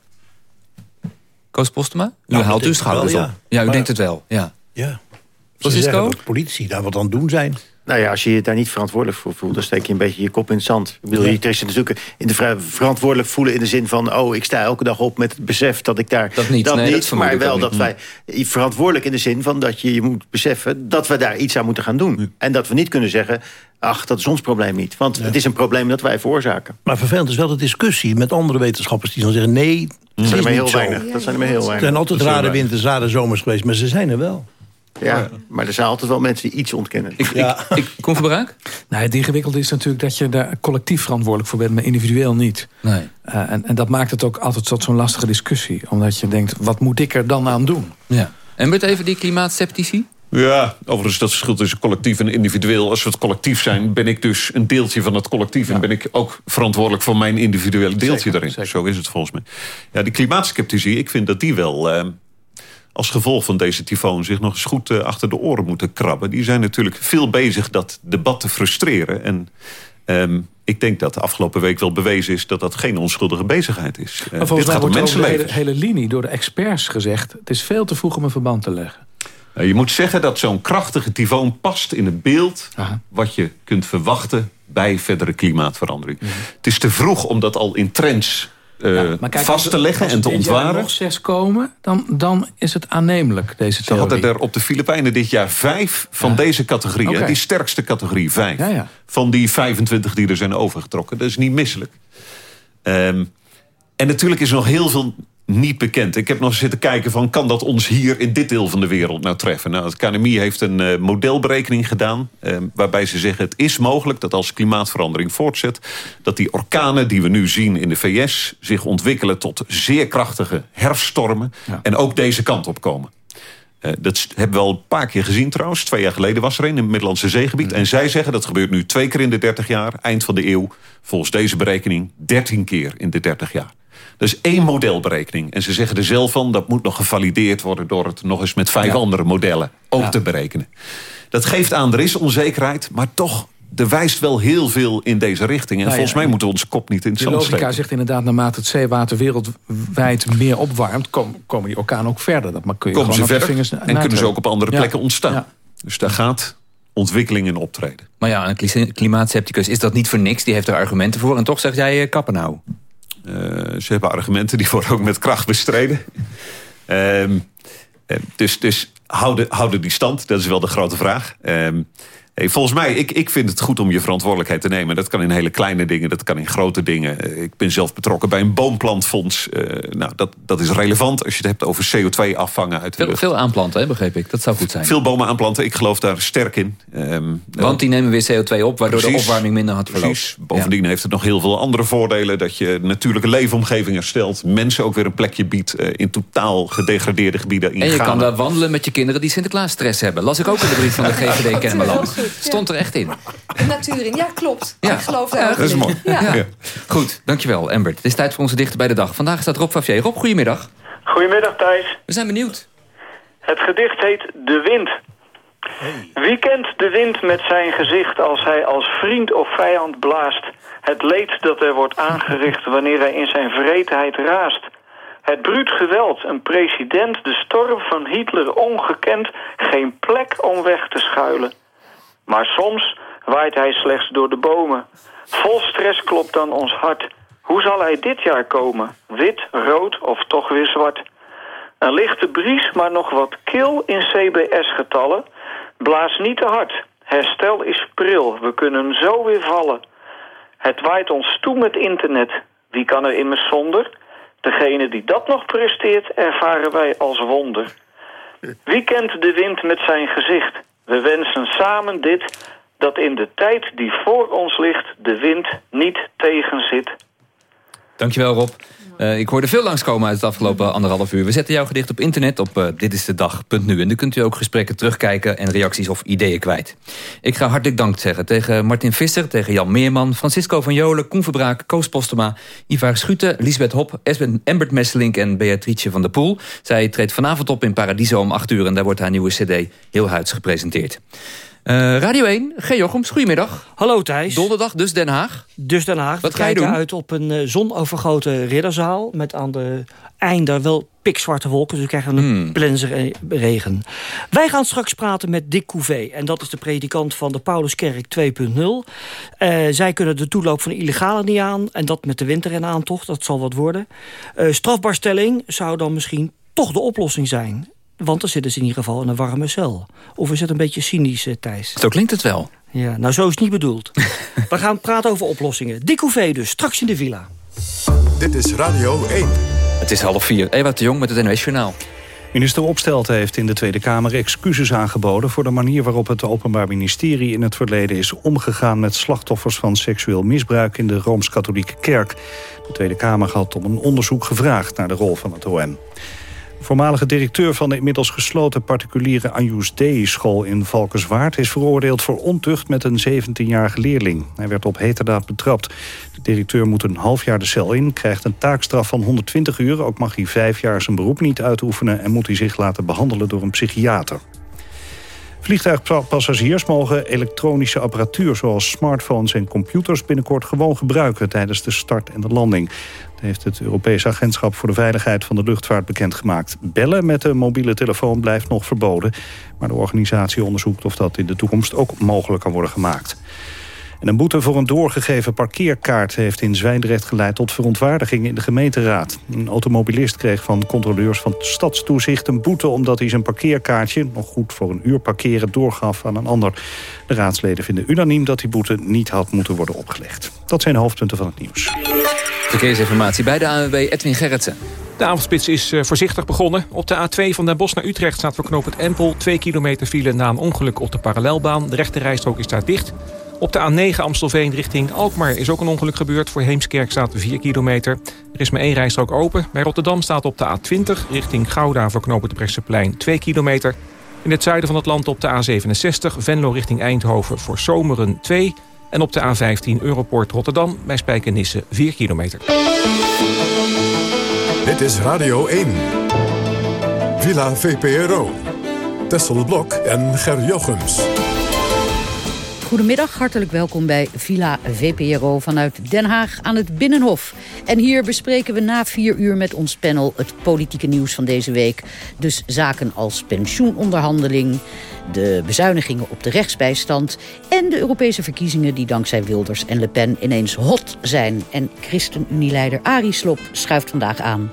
Koos Postema? U Nou, haalt dat uw wel, schouders ja. op. Ja, u Maar- denkt het wel. Ja. Ja. Ze Francisco? zeggen dat politici daar wat aan het doen zijn. Nou ja, als je je daar niet verantwoordelijk voor voelt... dan steek je een beetje je kop in het zand. Ik bedoel, je is natuurlijk in de verantwoordelijk voelen... in de zin van, oh, ik sta elke dag op met het besef dat ik daar... Dat niet, nee, dat vermoed maar wel dat niet. wij... Verantwoordelijk in de zin van dat je je moet beseffen... dat we daar iets aan moeten gaan doen. En dat we niet kunnen zeggen... ach, dat is ons probleem niet. Want het is een probleem dat wij veroorzaken. Maar vervelend is wel de discussie met andere wetenschappers die dan zeggen... nee, Dat zijn er maar niet heel weinig. Dat zijn er maar heel Er weinig. zijn altijd rare winters, rare zomers geweest, maar ze zijn er wel. Ja, maar er zijn altijd wel mensen die iets ontkennen. Ik, ik, ik, Koen Verbruik? Nou, het ingewikkelde is natuurlijk dat je daar collectief verantwoordelijk voor bent, maar individueel niet. Nee. Eh, en, en dat maakt het ook altijd tot zo'n lastige discussie. Omdat je denkt, wat moet ik er dan aan doen? Ja. En met even die klimaatceptici? Ja, overigens dat verschil tussen collectief en individueel. Als we het collectief zijn, ben ik dus een deeltje van het collectief... en ben ik ook verantwoordelijk voor mijn individuele deeltje daarin. Zo is het volgens mij. Ja, die klimaatskeptici, ik vind dat die wel... eh, als gevolg van deze tyfoon zich nog eens goed eh, achter de oren moeten krabben. Die zijn natuurlijk veel bezig dat debat te frustreren. En ehm, ik denk dat de afgelopen week wel bewezen is... dat dat geen onschuldige bezigheid is. Eh, Maar dit gaat om de hele, hele linie door de experts gezegd... het is veel te vroeg om een verband te leggen. Nou, je moet zeggen dat zo'n krachtige tyfoon past in het beeld... wat je kunt verwachten bij verdere klimaatverandering. Het is te vroeg om dat al in trends eh, kijk, vast te als- leggen als en er te dit jaar ontwaren. nog zes komen, dan, dan is het aannemelijk, deze Ze theorie. hadden er op de Filipijnen dit jaar vijf van deze categorie. Oké. hè, Die sterkste categorie, vijf. Ja. Van die 25 die er zijn overgetrokken. Dat is niet misselijk. Ehm, en natuurlijk is er nog heel veel niet bekend. Ik heb nog zitten kijken van... kan dat ons hier in dit deel van de wereld nou treffen? Nou, het KNMI heeft een eh, modelberekening gedaan... eh, waarbij ze zeggen het is mogelijk dat als klimaatverandering voortzet... dat die orkanen die we nu zien in de VS... zich ontwikkelen tot zeer krachtige herfststormen... en ook deze kant op komen. Eh, dat hebben we al een paar keer gezien trouwens. Twee jaar geleden was er een in het Middellandse zeegebied. En zij zeggen dat gebeurt nu twee keer in de 30 jaar. Eind van de eeuw, volgens deze berekening, 13 keer in de 30 jaar. Dat is één modelberekening. En ze zeggen er zelf van, dat moet nog gevalideerd worden... door het nog eens met vijf andere modellen ook te berekenen. Dat geeft aan, er is onzekerheid, maar toch... er wijst wel heel veel in deze richting. En Nou ja, volgens mij moeten we onze kop niet in het De zand logica steken. zegt inderdaad, naarmate het zeewater wereldwijd meer opwarmt... kom- komen die orkanen ook verder. Dat maar kun je Komen ze gewoon op de verder vingers en kunnen ze ook op andere Ja. plekken ontstaan. Ja. Dus daar gaat ontwikkeling in optreden. Maar ja, een kli- klimaatcepticus is dat niet voor niks. Die heeft er argumenten voor. En toch zeg jij eh, kappen nou. Eh, ze hebben argumenten, die worden ook met kracht bestreden. Ehm, eh, dus dus houden, houden die stand, dat is wel de grote vraag. Hey, volgens mij, ik, ik vind het goed om je verantwoordelijkheid te nemen. Dat kan in hele kleine dingen, dat kan in grote dingen. Eh, ik ben zelf betrokken bij een boomplantfonds. Eh, nou, dat, dat is relevant als je het hebt over CO2 afvangen uit de Veel, lucht. veel aanplanten, hè, begreep ik. Dat zou goed zijn. Veel bomen aanplanten, ik geloof daar sterk in. Ehm, Want die nemen weer CO2 op, waardoor de opwarming minder hard verloopt. Precies. Bovendien heeft het nog heel veel andere voordelen. Dat je natuurlijke leefomgeving herstelt. Mensen ook weer een plekje biedt eh, in totaal gedegradeerde gebieden. In En je Ghana. kan daar wandelen met je kinderen die Sinterklaas stress hebben. Las ik ook in de brief van de GVD Kennemerland. Stond er echt in. De natuur in. Ja, klopt. Ik geloof daar Ja, dat is mooi. Ja. Ja. Goed, dankjewel Embert. Het is tijd voor onze dichter bij de dag. Vandaag staat Rob Favier. Rob, goedemiddag. Goedemiddag Thijs. We zijn benieuwd. Het gedicht heet De Wind. Wie kent de wind met zijn gezicht als hij als vriend of vijand blaast? Het leed dat er wordt aangericht wanneer hij in zijn vreedheid raast. Het bruut geweld, een president, de storm van Hitler ongekend, geen plek om weg te schuilen. Maar soms waait hij slechts door de bomen. Vol stress klopt dan ons hart. Hoe zal hij dit jaar komen? Wit, rood of toch weer zwart? Een lichte bries, maar nog wat kil in CBS-getallen. Blaas niet te hard. Herstel is pril. We kunnen zo weer vallen. Het waait ons toe met internet. Wie kan er immers zonder? Degene die dat nog presteert, ervaren wij als wonder. Wie kent de wind met zijn gezicht? We wensen samen dit, dat in de tijd die voor ons ligt de wind niet tegenzit. Dankjewel Rob. Uh, ik hoorde veel langskomen uit het afgelopen anderhalf uur. We zetten jouw gedicht op internet op uh, ditistedag.nu. En dan kunt u ook gesprekken terugkijken en reacties of ideeën kwijt. Ik ga hartelijk dank zeggen tegen Martin Visser, tegen Jan Meerman... Francisco van Jolen, Koen Verbraak, Koos Postema... Ivar Schute, Lisbeth Hop, Esben Embert Messelink en Beatrice van der Poel. Zij treedt vanavond op in Paradiso om 8 uur... en daar wordt haar nieuwe cd heel huids gepresenteerd. Uh, Radio 1, G. Jochems, goedemiddag. Hallo Thijs. Donderdag, dus Den Haag. Dus Den Haag. Wat We ga je kijken doen? uit op een uh, zonovergoten ridderzaal... met aan de einde wel pikzwarte wolken. Dus we krijgen een Hmm. plenzerregen. Wij gaan straks praten met Dick Couvé. En dat is de predikant van de Pauluskerk 2.0. Uh, zij kunnen de toeloop van de illegale niet aan. En dat met de winter en aantocht, dat zal wat worden. Uh, strafbaarstelling zou dan misschien toch de oplossing zijn. Want dan zitten ze in ieder geval in een warme cel. Of is het een beetje cynisch, eh, Thijs? Zo klinkt het wel. Ja, nou zo is het niet bedoeld. We gaan praten over oplossingen. Dick dus, straks in de villa. Dit is Radio 1. Het is half vier. Ewout de Jong met het NOS Journaal. Minister Opstelten heeft in de Tweede Kamer excuses aangeboden... voor de manier waarop het Openbaar Ministerie in het verleden is omgegaan... met slachtoffers van seksueel misbruik in de Rooms-Katholieke Kerk. De Tweede Kamer had om een onderzoek gevraagd naar de rol van het OM. Voormalige directeur van de inmiddels gesloten particuliere Anjus Dei school in Valkenswaard is veroordeeld voor ontucht met een 17-jarige leerling. Hij werd op heterdaad betrapt. De directeur moet een half jaar de cel in, krijgt een taakstraf van 120 uur. Ook mag hij vijf jaar zijn beroep niet uitoefenen en moet hij zich laten behandelen door een psychiater. Vliegtuigpassagiers mogen elektronische apparatuur zoals smartphones en computers binnenkort gewoon gebruiken tijdens de start en de landing. Dat heeft het Europese Agentschap voor de Veiligheid van de Luchtvaart bekendgemaakt. Bellen met een mobiele telefoon blijft nog verboden, maar de organisatie onderzoekt of dat in de toekomst ook mogelijk kan worden gemaakt. En een boete voor een doorgegeven parkeerkaart heeft in Zwijndrecht geleid tot verontwaardiging in de gemeenteraad. Een automobilist kreeg van controleurs van stadstoezicht een boete omdat hij zijn parkeerkaartje, nog goed voor een uur parkeren, doorgaf aan een ander. De raadsleden vinden unaniem dat die boete niet had moeten worden opgelegd. Dat zijn de hoofdpunten van het nieuws. Verkeersinformatie bij de ANWB Edwin Gerritsen. De avondspits is uh, voorzichtig begonnen. Op de A2 van Den Bosch naar Utrecht staat voor knooppunt Empel... 2 kilometer file na een ongeluk op de parallelbaan. De rechte rijstrook is daar dicht. Op de A9 Amstelveen richting Alkmaar is ook een ongeluk gebeurd. Voor Heemskerk staat 4 kilometer. Er is maar één rijstrook open. Bij Rotterdam staat op de A20 richting Gouda voor knooppunt de Bresseplein 2 kilometer. In het zuiden van het land op de A67 Venlo richting Eindhoven voor Zomeren 2... En op de A15 Europoort Rotterdam bij Spijkenisse 4 kilometer. Dit is Radio 1. Villa VPRO. Tessel Blok en Ger Jochems. Goedemiddag, hartelijk welkom bij Villa VPRO vanuit Den Haag aan het Binnenhof. En hier bespreken we na vier uur met ons panel het politieke nieuws van deze week. Dus zaken als pensioenonderhandeling, de bezuinigingen op de rechtsbijstand... en de Europese verkiezingen die dankzij Wilders en Le Pen ineens hot zijn. En ChristenUnie-leider Arie Slob schuift vandaag aan.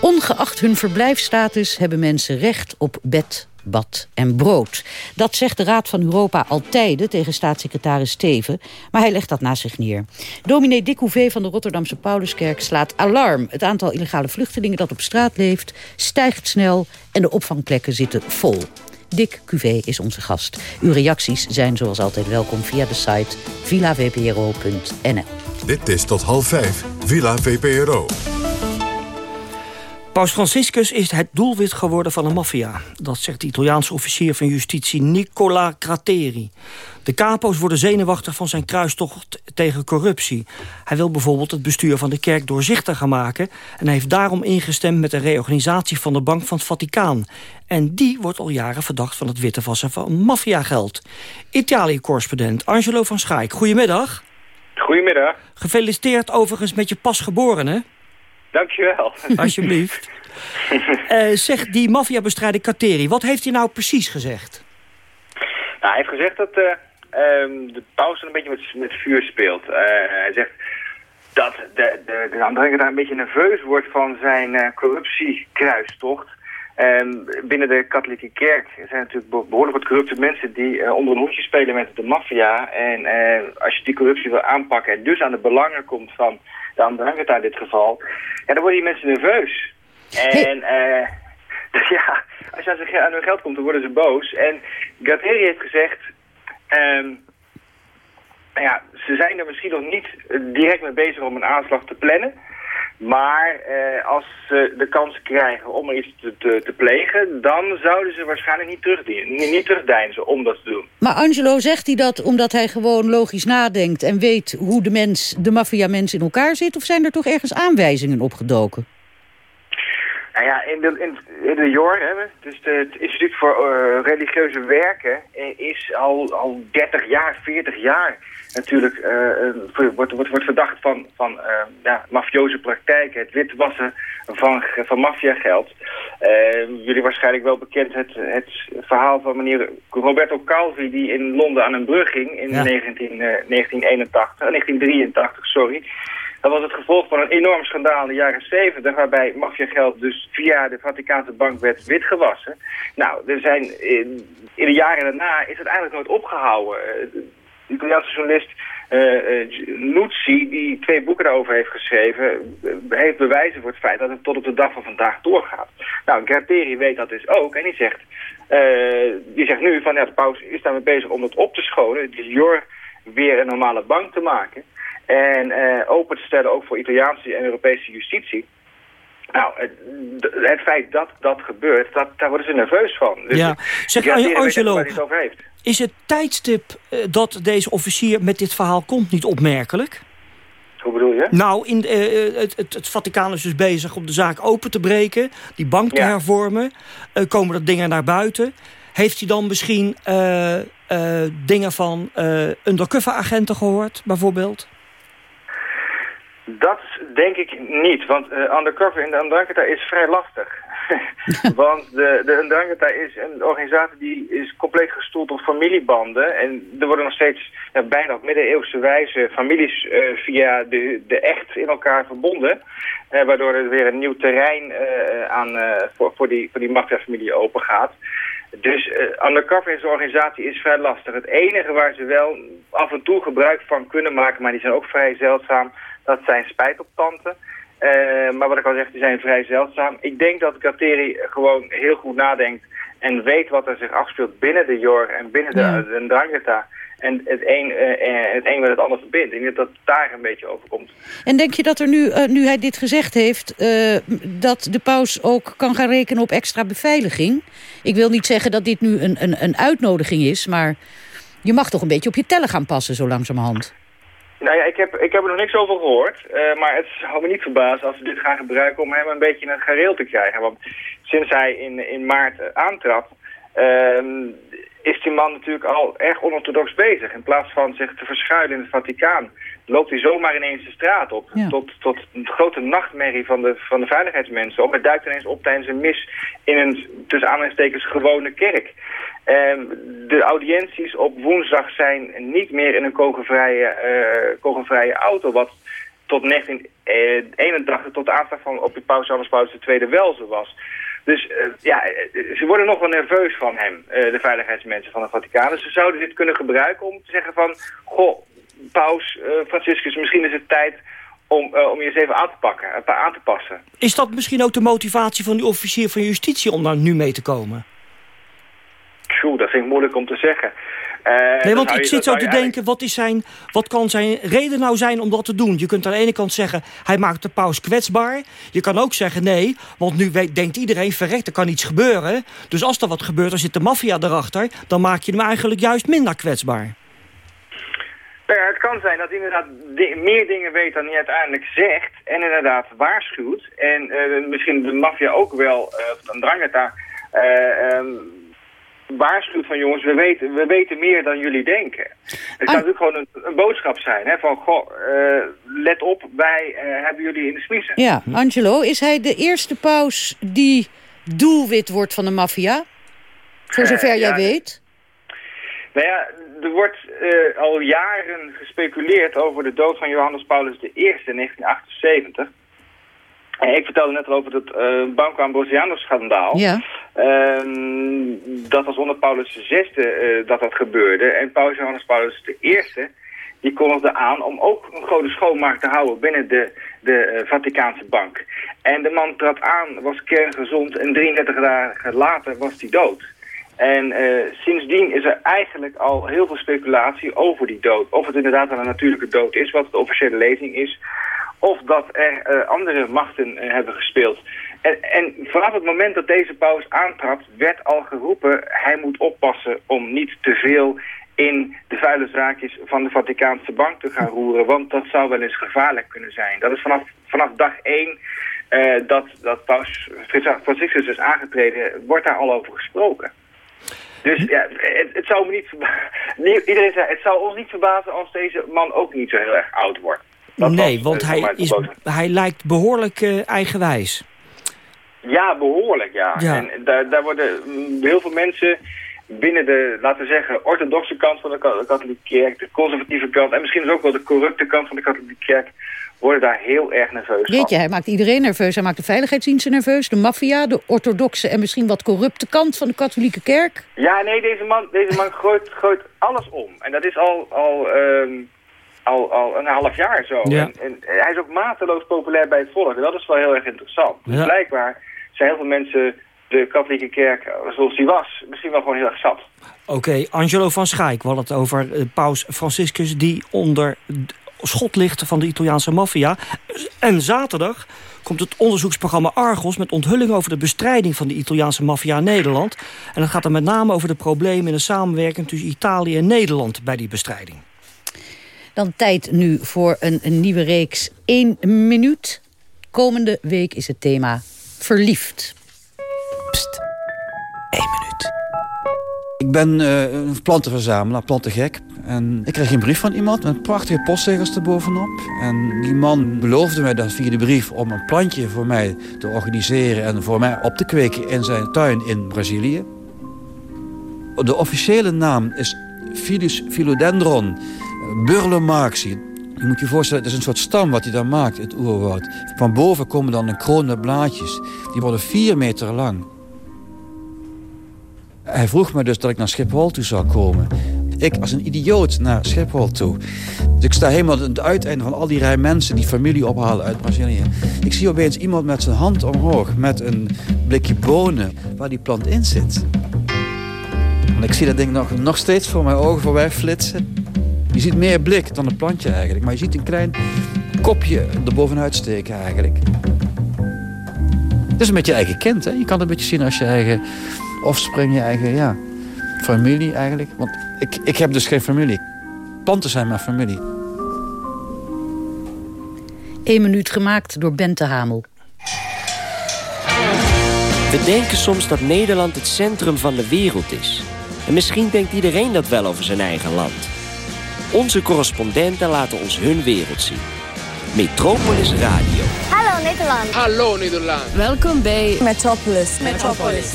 Ongeacht hun verblijfsstatus hebben mensen recht op bed, bad en brood. Dat zegt de Raad van Europa al tijden tegen staatssecretaris Steven... maar hij legt dat naast zich neer. Dominee Dick van de Rotterdamse Pauluskerk slaat alarm. Het aantal illegale vluchtelingen dat op straat leeft stijgt snel... en de opvangplekken zitten vol. Dick Cuvé is onze gast. Uw reacties zijn zoals altijd welkom via de site villavpro.nl. Dit is tot half vijf, Villa VPRO. Paus Franciscus is het doelwit geworden van een maffia. Dat zegt de Italiaanse officier van justitie Nicola Crateri. De capo's worden zenuwachtig van zijn kruistocht tegen corruptie. Hij wil bijvoorbeeld het bestuur van de kerk doorzichtiger maken... en heeft daarom ingestemd met een reorganisatie van de Bank van het Vaticaan. En die wordt al jaren verdacht van het wittewassen van maffiageld. Italië-correspondent Angelo van Schaik, goedemiddag. Goedemiddag. Gefeliciteerd overigens met je pasgeborene. Dankjewel. Alsjeblieft. uh, zeg, die maffiabestrijder Kateri, wat heeft hij nou precies gezegd? Nou, hij heeft gezegd dat uh, um, de paus een beetje met, met vuur speelt. Uh, hij zegt dat de, de, de daar een beetje nerveus wordt van zijn corruptiekruistocht. Um, binnen de katholieke kerk zijn natuurlijk behoorlijk wat corrupte mensen die onder een hoedje spelen met de maffia. En als je die corruptie wil aanpakken en dus aan de belangen komt van de Andrangheta in dit geval, ja, dan worden die mensen nerveus. En uh, dus ja, als je aan, aan hun geld komt, dan worden ze boos. En Gatteri heeft gezegd, um, nou ja, ze zijn er misschien nog niet eh, direct mee bezig om een aanslag te plannen. Maar eh, als ze de kans krijgen om er iets te, te, te plegen... dan zouden ze waarschijnlijk niet, terugdien, niet, niet terugdeinzen om dat te doen. Maar Angelo, zegt hij dat omdat hij gewoon logisch nadenkt... en weet hoe de mens, de maffia-mens in elkaar zit? Of zijn er toch ergens aanwijzingen opgedoken? Nou ja, in de, in, in de JOR, hè, dus de, het Instituut voor eh, Religieuze Werken, eh, is al, al 30 jaar, 40 jaar natuurlijk eh, wordt, wordt, wordt verdacht van, van eh, ja, mafioze praktijken, het witwassen van, van maffiageld. Eh, jullie waarschijnlijk wel bekend het, het verhaal van meneer Roberto Calvi die in Londen aan een brug ging in Ja. 19, eh, 1981, eh, 1983, sorry. Dat was het gevolg van een enorm schandaal in de jaren 70... waarbij maffiageld dus via de Vaticaanse bank werd witgewassen. Nou, er zijn in, in de jaren daarna is het eigenlijk nooit opgehouden. Italiaanse journalist eh eh, Nuzzi, die twee boeken daarover heeft geschreven... eh, heeft bewijzen voor het feit dat het tot op de dag van vandaag doorgaat. Nou, Gratteri weet dat dus ook en die zegt, die zegt nu van... ja, de paus is daarmee bezig om het op te schonen, de Jor weer een normale bank te maken... En open te stellen ook voor Italiaanse en Europese justitie. Nou, het, feit dat dat gebeurt, dat, daar worden ze nerveus van. Dus Ja. Zeg, weet Angelo, waar het over heeft. Is het tijdstip eh, dat deze officier met dit verhaal komt niet opmerkelijk? Hoe bedoel je? Nou, in, eh, eh, het, het, het Vaticaan is dus bezig om de zaak open te breken, die bank te Ja. hervormen. Komen er dingen naar buiten? Heeft hij dan misschien dingen van undercover agenten gehoord, bijvoorbeeld? Dat denk ik niet, want eh, undercover in de Andrangheta is vrij lastig. want de, de Andrangheta is een organisatie die is compleet gestoeld op familiebanden. En er worden nog steeds ja, bijna op middeleeuwse wijze families eh, via de, de echt in elkaar verbonden. Eh, waardoor er weer een nieuw terrein aan, voor, voor die, voor die maffiafamilie open gaat. Dus eh, undercover in zo'n organisatie is vrij lastig. Het enige waar ze wel af en toe gebruik van kunnen maken, maar die zijn ook vrij zeldzaam, dat zijn spijtoptanten. Eh, maar wat ik al zeg, die zijn vrij zeldzaam. Ik denk dat Gatteri gewoon heel goed nadenkt en weet wat er zich afspeelt binnen de JOR en binnen de, Ja. de. En het een, eh, eh, het een met het ander verbindt. Ik denk dat het daar een beetje over komt. En denk je dat er nu, nu hij dit gezegd heeft... dat de paus ook kan gaan rekenen op extra beveiliging? Ik wil niet zeggen dat dit nu een, een, een uitnodiging is... maar je mag toch een beetje op je tellen gaan passen zo langzamerhand. Nou ja, ik heb, ik heb er nog niks over gehoord. eh, maar het zou me niet verbazen als ze dit gaan gebruiken om hem een beetje in het gareel te krijgen. Want sinds hij in, in maart eh, aantrad, ehm, is die man natuurlijk al erg onorthodox bezig. In plaats van zich te verschuilen in het Vaticaan, loopt hij zomaar ineens de straat op. Ja. Tot, tot een grote nachtmerrie van de, van de veiligheidsmensen. Of hij duikt ineens op tijdens een mis in een, tussen aanhalingstekens, gewone kerk. Ehm, de audiënties op woensdag zijn niet meer in een kogelvrije, eh, kogelvrije auto. Wat tot 1981, tot de aanslag van op de paus Johannes Paulus II wel zo was. Dus eh, ja, eh, ze worden nog wel nerveus van hem, eh, de veiligheidsmensen van het Vaticaan. Dus ze zouden dit kunnen gebruiken om te zeggen van... Goh, paus eh, Franciscus, misschien is het tijd om, eh, om je eens even aan te pakken, een paar aan te passen. Is dat misschien ook de motivatie van die officier van justitie om daar nu mee te komen? Tjoe, dat vind ik moeilijk om te zeggen. Eh, Nee, want ik je- zit zo te eigenlijk- denken, wat, is zijn, wat kan zijn reden nou zijn om dat te doen? Je kunt aan de ene kant zeggen, hij maakt de paus kwetsbaar. Je kan ook zeggen, nee, want nu weet, denkt iedereen, verrekt, er kan iets gebeuren. Dus als er wat gebeurt, dan zit de maffia erachter. Dan maak je hem eigenlijk juist minder kwetsbaar. Nou ja, het kan zijn dat hij inderdaad meer dingen weet dan hij uiteindelijk zegt. En inderdaad waarschuwt. En eh, misschien de maffia ook wel, of een Drangheta, eh, ehm, waarschuwt van jongens, we weten, we weten meer dan jullie denken. Het kan natuurlijk gewoon een, een boodschap zijn. Hè, van, goh, eh, let op, wij eh, hebben jullie in de smiezen. Ja, Angelo, is hij de eerste paus die doelwit wordt van de maffia? Voor zover jij ja, weet. Nou ja, er wordt eh, al jaren gespeculeerd over de dood van Johannes Paulus I in 1978. En ik vertelde net al over het uh, Banco Ambrosiano-schandaal. Ja. Ehm, dat was onder Paulus VI uh, dat dat gebeurde. En Paus Johannes Paulus I die kondigde aan om ook een grote schoonmaak te houden binnen de, de Vaticaanse bank. En de man trad aan, was kerngezond en 33 dagen later was hij dood. En eh, sindsdien is er eigenlijk al heel veel speculatie over die dood. Of het inderdaad een natuurlijke dood is, wat de officiële lezing is. Of dat er eh, andere machten eh, hebben gespeeld. En, en vanaf het moment dat deze paus aantrad, werd al geroepen... hij moet oppassen om niet te veel in de vuile zaakjes van de Vaticaanse bank te gaan roeren. Want dat zou wel eens gevaarlijk kunnen zijn. Dat is vanaf, vanaf dag één dat, dat paus Franciscus is aangetreden, wordt daar al over gesproken. Dus ja, het, het zou me niet verbazen. Iedereen zei, het zou ons niet verbazen als deze man ook niet zo heel erg oud wordt. Dat nee, was, want eh, hij, is, hij lijkt behoorlijk eh, eigenwijs. Ja, behoorlijk, ja. Ja. En daar, daar worden mm, heel veel mensen binnen de, laten we zeggen, orthodoxe kant van de ka- de katholieke kerk, de conservatieve kant en misschien ook wel de corrupte kant van de katholieke kerk, worden daar heel erg nerveus van. Jeetje, hij maakt iedereen nerveus. Hij maakt de veiligheidsdiensten nerveus, de maffia, de orthodoxe en misschien wat corrupte kant van de katholieke kerk. Ja, nee, deze man, deze man gooit, gooit alles om. En dat is al, al, ehm, al, al een half jaar zo. Ja. En, en hij is ook mateloos populair bij het volk. En dat is wel heel erg interessant. Dus blijkbaar zijn heel veel mensen de katholieke kerk eh, zoals die was, misschien wel gewoon heel erg zat. Oké, Angelo van Schaik, we hadden het over eh, paus Franciscus... die onder schot ligt van de Italiaanse maffia. En zaterdag komt het onderzoeksprogramma Argos... met onthullingen over de bestrijding van de Italiaanse maffia in Nederland. En dat gaat dan met name over de problemen in de samenwerking... tussen Italië en Nederland bij die bestrijding. Dan tijd nu voor een, een nieuwe reeks 1 minuut. Komende week is het thema verliefd. Ik ben eh, een plantenverzamelaar, plantengek. En ik kreeg een brief van iemand met prachtige postzegels erbovenop. En die man beloofde mij dan via de brief om een plantje voor mij te organiseren... en voor mij op te kweken in zijn tuin in Brazilië. De officiële naam is Philus philodendron burlemarxi. Je moet je voorstellen, het is een soort stam wat hij dan maakt, het oerwoud. Van boven komen dan een kroon met blaadjes. Die worden vier meter lang. Hij vroeg me dus dat ik naar Schiphol toe zou komen. Ik als een idioot naar Schiphol toe. Dus ik sta helemaal aan het uiteinde van al die rij mensen die familie ophalen uit Brazilië. Ik zie opeens iemand met zijn hand omhoog met een blikje bonen waar die plant in zit. En ik zie dat ding nog, nog steeds voor mijn ogen voorbij flitsen. Je ziet meer blik dan een plantje eigenlijk. Maar je ziet een klein kopje erbovenuit steken eigenlijk. Het is een beetje je eigen kind. Hè? Je kan het een beetje zien als je eigen offspring, je eigen ja, familie eigenlijk. Want ik, ik heb dus geen familie. Planten zijn mijn familie. 1 minuut gemaakt door Bente Hamel. We denken soms dat Nederland het centrum van de wereld is. En misschien denkt iedereen dat wel over zijn eigen land. Onze correspondenten laten ons hun wereld zien. Metropolis Radio. Hallo Nederland. Hallo Nederland. Welkom bij Metropolis. Metropolis.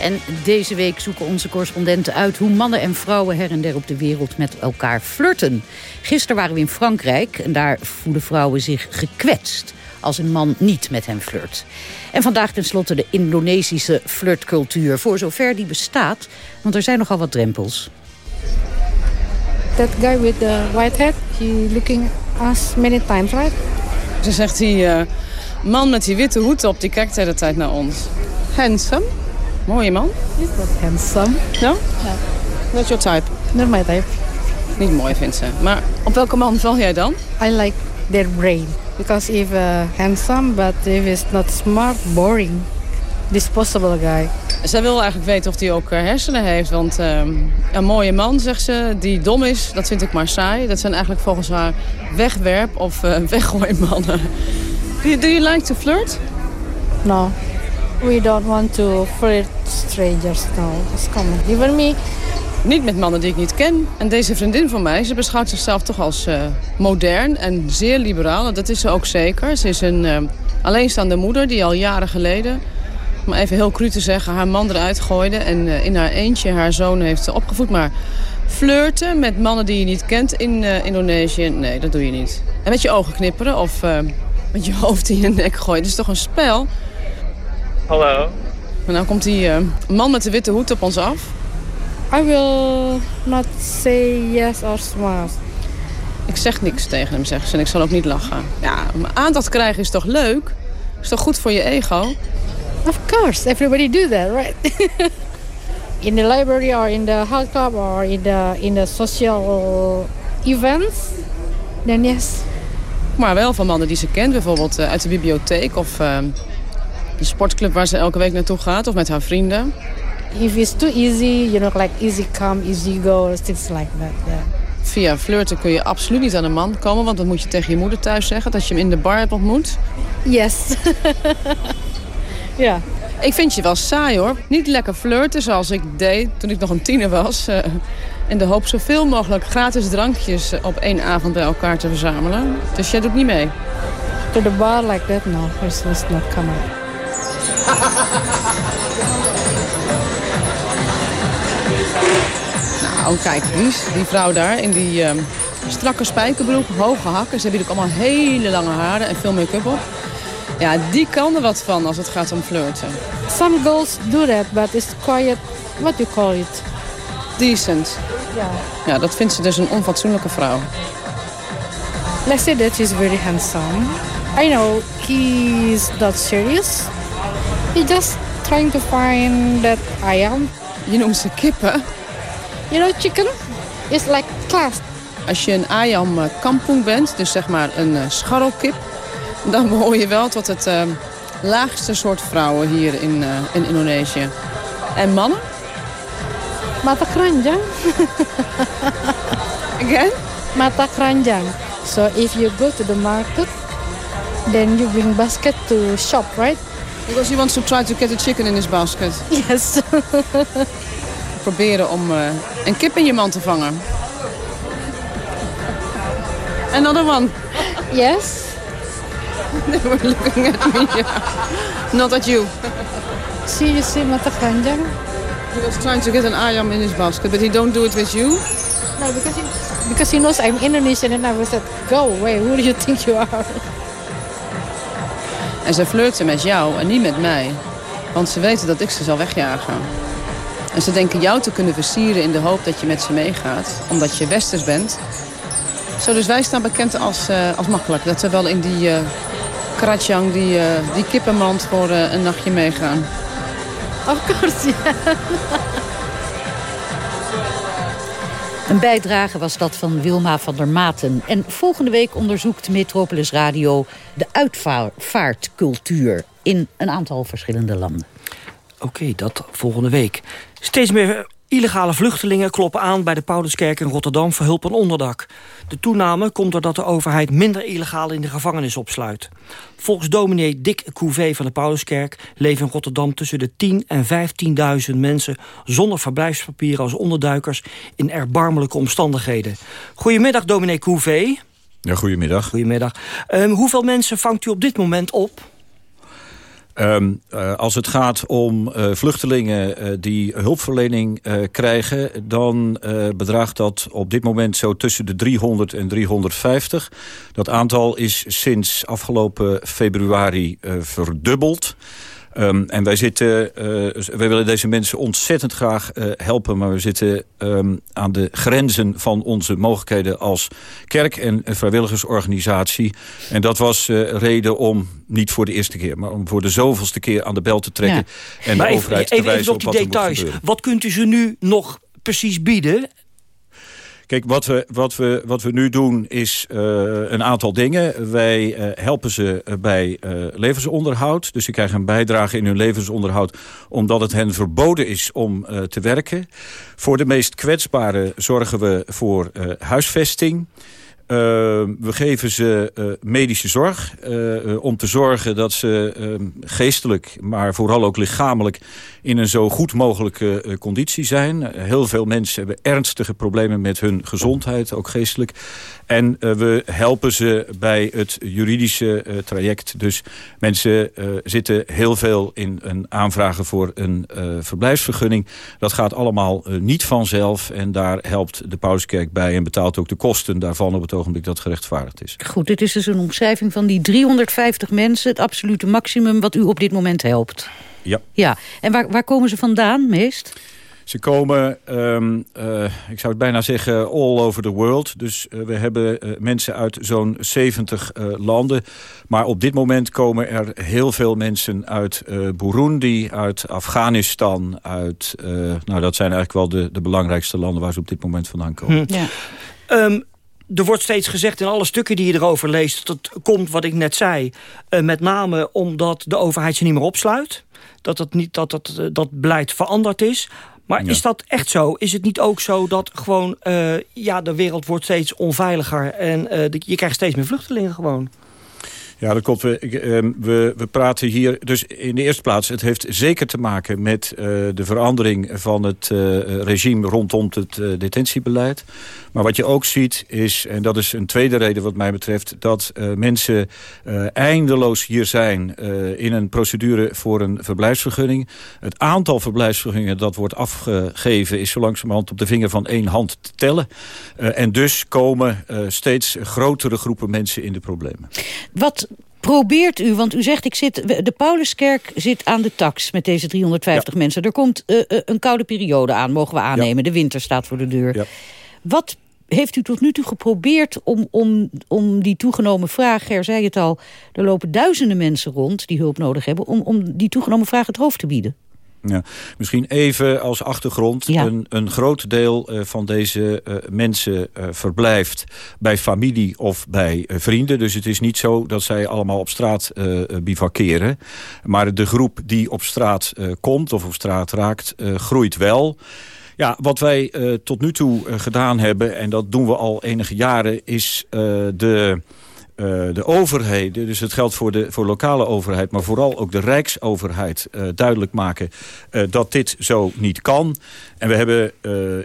En deze week zoeken onze correspondenten uit hoe mannen en vrouwen her en der op de wereld met elkaar flirten. Gisteren waren we in Frankrijk en daar voelen vrouwen zich gekwetst als een man niet met hen flirt. En vandaag tenslotte de Indonesische flirtcultuur, voor zover die bestaat, want er zijn nogal wat drempels. That guy with the white hat, he looking us many times, right? Ze zegt die eh, man met die witte hoed op, die kijkt de hele tijd naar ons. Handsome. Mooie man. He's not handsome. No? Not your type? Not my type. Niet mooi vindt ze. Maar op welke man val jij dan? I like their brain. Because if uh, handsome, but if it's not smart, boring. Disposable guy. Zij wil eigenlijk weten of hij ook eh, hersenen heeft. Want ehm, een mooie man, zegt ze, die dom is, dat vind ik maar saai. Dat zijn eigenlijk volgens haar wegwerp- of uh, weggooimannen. Do you, do you like to flirt? No. We don't want to flirt strangers, no. It's common. Even me. Niet met mannen die ik niet ken. En deze vriendin van mij, ze beschouwt zichzelf toch als eh, modern en zeer liberaal. En dat is ze ook zeker. Ze is een eh, alleenstaande moeder die al jaren geleden, om even heel cru te zeggen, haar man eruit gooide. En eh, in haar eentje haar zoon heeft opgevoed. Maar flirten met mannen die je niet kent in Indonesië, nee, dat doe je niet. En met je ogen knipperen of met je hoofd in je nek gooien. Dat is toch een spel? Hallo. En nou komt die eh, man met de witte hoed op ons af. I will not say yes or smile. Ik zeg niks tegen hem, zegt ze. En ik zal ook niet lachen. Ja, aandacht krijgen is toch leuk? Is toch goed voor je ego? Of course, everybody do that, right? in the library or in the health club or in the, in the social events, then yes. Maar wel van mannen die ze kent, bijvoorbeeld uh, uit de bibliotheek of uh, de sportclub waar ze elke week naartoe gaat of met haar vrienden. If it's too easy, you know, like easy come, easy go, things like that. Yeah. Via flirten kun je absoluut niet aan een man komen, want dan moet je tegen je moeder thuis zeggen dat je hem in de bar hebt ontmoet. Yes. ja. Ik vind je wel saai hoor. Niet lekker flirten zoals ik deed toen ik nog een tiener was. Uh, in de hoop zoveel mogelijk gratis drankjes op één avond bij elkaar te verzamelen. Dus jij doet niet mee? To the bar like that, no. It's not coming. Nou, kijk eens. Die vrouw daar in die um, strakke spijkerbroek, hoge hakken. Ze hebben ook allemaal hele lange haren en veel make-up op. Ja, die kan er wat van als het gaat om flirten. Some girls do that, but it's quite, what you call it? Decent. Ja. Ja, dat vindt ze dus een onfatsoenlijke vrouw. Let's say that he's very handsome. I know he's not serious. He's just trying to find that I am. Je noemt ze kippen. You know, chicken is like class. Als je een ayam kampong bent, dus zeg maar een scharrelkip... dan behoor je wel tot het uh, laagste soort vrouwen hier in, uh, in Indonesië. En mannen? Mata keranjang. Again? Mata keranjang. So if you go to the market, then you bring basket to shop, right? Because he wants to try to get a chicken in his basket. Yes. Proberen om uh, een kip in je man te vangen. Another one. Yes. They were looking at me. Not at you. Seriously, mata keranjang? He was trying to get an ayam in his basket, but he don't do it with you? No, because he, because he knows I'm Indonesian and I was said, go away, who do you think you are? En ze flirten met jou en niet met mij. Want ze weten dat ik ze zal wegjagen. En ze denken jou te kunnen versieren in de hoop dat je met ze meegaat. Omdat je westers bent. Zo, dus wij staan bekend als, uh, als makkelijk. Dat we wel in die uh, kratjang, die, uh, die kippenmand voor een nachtje meegaan. Of course, ja. Een bijdrage was dat van Wilma van der Maten. En volgende week onderzoekt Metropolis Radio de uitvaartcultuur in een aantal verschillende landen. Oké, dat volgende week. Steeds meer illegale vluchtelingen kloppen aan bij de Pauluskerk in Rotterdam voor hulp en onderdak. De toename komt doordat de overheid minder illegaal in de gevangenis opsluit. Volgens dominee Dick Couvé van de Pauluskerk leven in Rotterdam tussen de 10 en 15.000 mensen zonder verblijfspapieren als onderduikers in erbarmelijke omstandigheden. Goedemiddag dominee Couvé. Ja, goedemiddag. Goedemiddag. Um, hoeveel mensen vangt u op dit moment op? Um, uh, als het gaat om uh, vluchtelingen uh, die hulpverlening krijgen... dan bedraagt dat op dit moment zo tussen de 300 en 350. Dat aantal is sinds afgelopen februari verdubbeld. Um, en wij zitten, uh, wij willen deze mensen ontzettend graag uh, helpen... maar we zitten um, aan de grenzen van onze mogelijkheden als kerk en vrijwilligersorganisatie. En dat was uh, reden om, niet voor de eerste keer... maar om voor de zoveelste keer aan de bel te trekken... Ja. en maar de even, overheid even, te wijzen even op die wat details. Wat kunt u ze nu nog precies bieden? Kijk, wat we, wat, we, wat we nu doen is uh, een aantal dingen. Wij uh, helpen ze bij uh, levensonderhoud. Dus ze krijgen een bijdrage in hun levensonderhoud... omdat het hen verboden is om te werken. Voor de meest kwetsbaren zorgen we voor huisvesting... Uh, we geven ze uh, medische zorg uh, om te zorgen dat ze geestelijk, maar vooral ook lichamelijk in een zo goed mogelijke conditie zijn. heel veel mensen hebben ernstige problemen met hun gezondheid, ook geestelijk. En we helpen ze bij het juridische traject. Dus mensen zitten heel veel in een aanvragen voor een verblijfsvergunning. Dat gaat allemaal niet vanzelf en daar helpt de Pauskerk bij en betaalt ook de kosten daarvan op het ogenblik dat gerechtvaardigd is. Goed, dit is dus een omschrijving van die 350 mensen... het absolute maximum wat u op dit moment helpt. Ja. ja. En waar, waar komen ze vandaan meest? Ze komen, ehm, ik zou het bijna zeggen, all over the world. Dus we hebben mensen uit zo'n 70 landen. Maar op dit moment komen er heel veel mensen uit Burundi, uit Afghanistan, uit... nou, dat zijn eigenlijk wel de, de belangrijkste landen waar ze op dit moment vandaan komen. Hm. Ja. Ehm, er wordt steeds gezegd in alle stukken die je erover leest... dat komt wat ik net zei, uh, met name omdat de overheid ze niet meer opsluit. Dat, het niet, dat, dat, uh, dat beleid veranderd is. Maar ja. is dat echt zo? Is het niet ook zo dat gewoon... Uh, ja, de wereld wordt steeds onveiliger... en je krijgt steeds meer vluchtelingen gewoon? Ja, dat klopt. We, ehm, we, we praten hier... Dus in de eerste plaats, het heeft zeker te maken met uh, de verandering van het uh, regime rondom het uh, detentiebeleid. Maar wat je ook ziet is, en dat is een tweede reden wat mij betreft... dat mensen eindeloos hier zijn in een procedure voor een verblijfsvergunning. Het aantal verblijfsvergunningen dat wordt afgegeven... is zo langzamerhand op de vinger van één hand te tellen. en dus komen steeds grotere groepen mensen in de problemen. Wat probeert u, want u zegt, ik zit, de Pauluskerk zit aan de tax met deze 350 ja. mensen. Er komt uh, een koude periode aan, mogen we aannemen. Ja. De winter staat voor de deur. Ja. Wat heeft u tot nu toe geprobeerd om, om, om die toegenomen vraag... Ger zei het al, er lopen duizenden mensen rond die hulp nodig hebben... om, om die toegenomen vraag het hoofd te bieden? Ja, misschien even als achtergrond. Ja. Een, een groot deel uh, van deze uh, mensen uh, verblijft bij familie of bij vrienden. Dus het is niet zo dat zij allemaal op straat bivakeren. Maar de groep die op straat komt of op straat raakt, groeit wel. Ja, wat wij tot nu toe gedaan hebben, en dat doen we al enige jaren... is de uh, de overheden, dus het geldt voor de voor lokale overheid... maar vooral ook de rijksoverheid uh, duidelijk maken uh, dat dit zo niet kan. En we hebben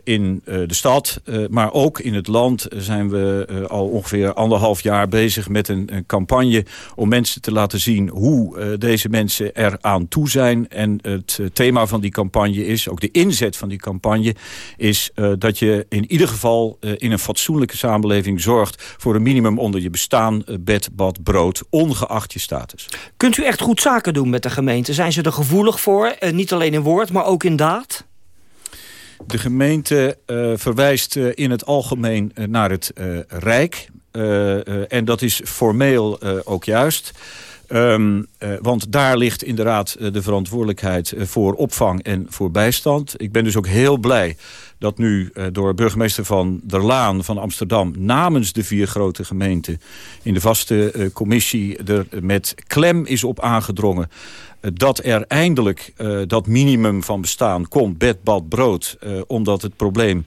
in de stad, maar ook in het land... zijn we al ongeveer anderhalf jaar bezig met een, een, campagne... om mensen te laten zien hoe deze mensen eraan toe zijn. En het thema van die campagne is, ook de inzet van die campagne... is dat je in ieder geval in een fatsoenlijke samenleving zorgt... voor een minimum onder je bestaan bed, bad, brood, ongeacht je status. Kunt u echt goed zaken doen met de gemeente? Zijn ze er gevoelig voor, eh, niet alleen in woord, maar ook in daad? De gemeente uh, verwijst uh, in het algemeen uh, naar het Rijk. en dat is formeel ook juist. Uh, want daar ligt inderdaad de verantwoordelijkheid voor opvang en voor bijstand. Ik ben dus ook heel blij dat nu door burgemeester Van der Laan van Amsterdam... namens de vier grote gemeenten in de vaste commissie er met klem is op aangedrongen dat er eindelijk uh, dat minimum van bestaan komt, bed, bad, brood... Uh, omdat het probleem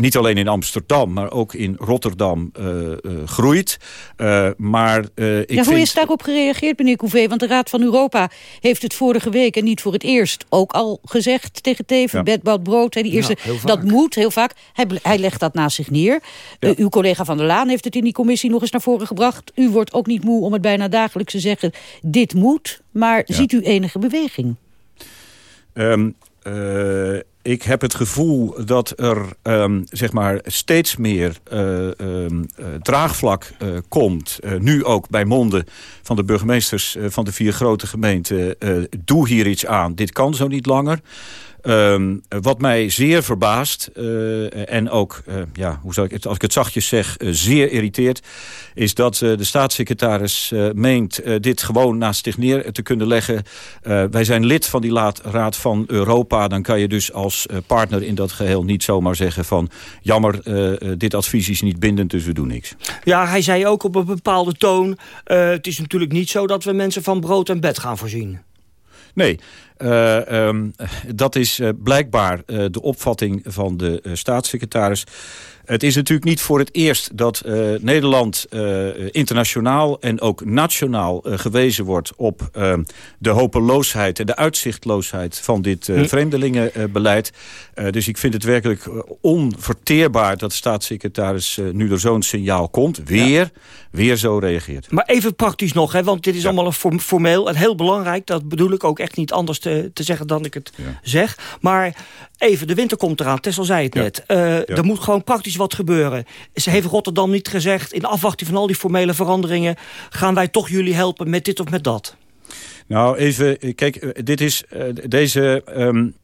niet alleen in Amsterdam, maar ook in Rotterdam uh, uh, groeit. Uh, maar, ik ja, hoe vind... is daarop gereageerd, meneer Couvé? Want de Raad van Europa heeft het vorige week... en niet voor het eerst ook al gezegd tegen Teven... Ja. bed, bad, brood, hè, die eerste, ja, dat moet heel vaak. Hij, hij legt dat naast zich neer. Ja. uw collega Van der Laan heeft het in die commissie nog eens naar voren gebracht. U wordt ook niet moe om het bijna dagelijks te zeggen... dit moet, maar ziet u enige beweging? Um, ik heb het gevoel dat er um, zeg maar steeds meer uh, um, uh, draagvlak uh, komt. nu ook bij monden van de burgemeesters van de vier grote gemeenten. doe hier iets aan, dit kan zo niet langer. Um, wat mij zeer verbaast uh, en ook, uh, ja, hoe zal ik het, als ik het zachtjes zeg, uh, zeer irriteert... is dat de staatssecretaris meent dit gewoon naast zich neer te kunnen leggen. wij zijn lid van die Raad van Europa. Dan kan je dus als partner in dat geheel niet zomaar zeggen van... jammer, dit advies is niet bindend, dus we doen niks. Ja, hij zei ook op een bepaalde toon... het is natuurlijk niet zo dat we mensen van brood en bed gaan voorzien. Nee, uh, um, dat is uh, blijkbaar uh, de opvatting van de staatssecretaris. Het is natuurlijk niet voor het eerst dat Nederland internationaal en ook nationaal gewezen wordt op de hopeloosheid en de uitzichtloosheid van dit hm. vreemdelingenbeleid. dus ik vind het werkelijk onverteerbaar dat de staatssecretaris nu er zo'n signaal komt. Weer, ja. weer zo reageert. Maar even praktisch nog, hè, want dit is ja. allemaal een formeel en heel belangrijk. Dat bedoel ik ook echt niet anders te, te zeggen dan ik het ja. zeg. Maar even, de winter komt eraan, Tessel zei het net. Er moet gewoon praktisch wat gebeuren. Ze heeft Rotterdam niet gezegd... in afwachting van al die formele veranderingen... gaan wij toch jullie helpen met dit of met dat? Nou, even, kijk, dit is, deze um,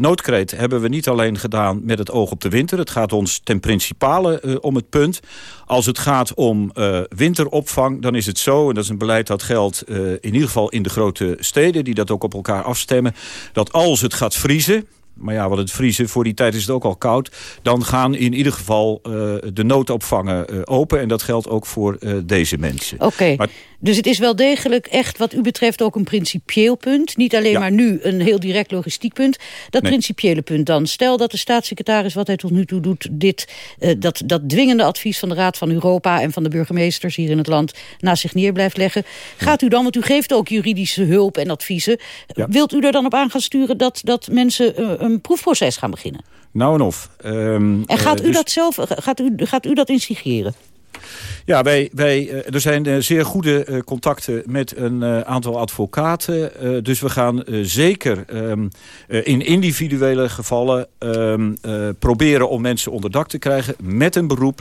noodkreet hebben we niet alleen gedaan met het oog op de winter. Het gaat ons ten principale om het punt. Als het gaat om winteropvang, dan is het zo... en dat is een beleid dat geldt in ieder geval in de grote steden... die dat ook op elkaar afstemmen... dat als het gaat vriezen maar ja, wat het vriezen, voor die tijd is het ook al koud. Dan gaan in ieder geval uh, de noodopvangen uh, open. En dat geldt ook voor uh, deze mensen. Oké, okay. Dus het is wel degelijk echt wat u betreft ook een principieel punt. Niet alleen ja. maar nu een heel direct logistiek punt. Dat nee. principiële punt dan. Stel dat de staatssecretaris, wat hij tot nu toe doet... Dit, dat, dat dwingende advies van de Raad van Europa en van de burgemeesters hier in het land... naast zich neer blijft leggen. Gaat u dan, want u geeft ook juridische hulp en adviezen... Ja. wilt u er dan op aan gaan sturen dat, dat mensen een proefproces gaan beginnen. Nou en of. Um, en gaat u dus... dat zelf, gaat u, gaat u dat instigeren? Ja, wij, wij, er zijn zeer goede contacten met een aantal advocaten. Dus we gaan zeker um, in individuele gevallen um, proberen om mensen onder dak te krijgen... met een beroep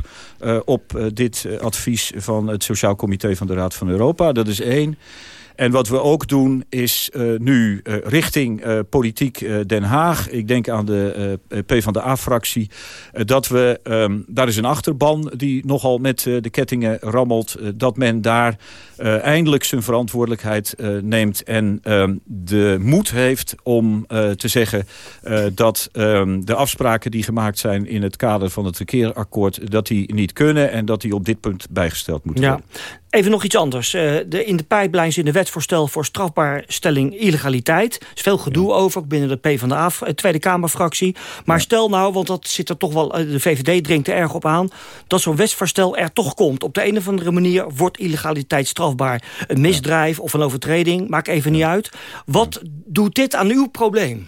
op dit advies van het Sociaal Comité van de Raad van Europa. Dat is één. En wat we ook doen is uh, nu uh, richting uh, politiek Den Haag. Ik denk aan de PvdA-fractie. dat we, um, daar is een achterban die nogal met de kettingen rammelt. dat men daar eindelijk zijn verantwoordelijkheid neemt. En um, de moed heeft om te zeggen dat um, de afspraken die gemaakt zijn... in het kader van het verkeerakkoord, dat die niet kunnen. En dat die op dit punt bijgesteld moeten worden. Even nog iets anders. Uh, de, in de pijplijn in de wetsvoorstel voor strafbaarstelling illegaliteit. Er is veel gedoe ja. over, ook binnen de PvdA, Tweede Kamerfractie. Maar ja. stel nou, want dat zit er toch wel, de VVD dringt er erg op aan... dat zo'n wetsvoorstel er toch komt. Op de een of andere manier wordt illegaliteit strafbaar. Een misdrijf ja. of een overtreding, maakt even niet uit. Wat doet dit aan uw probleem?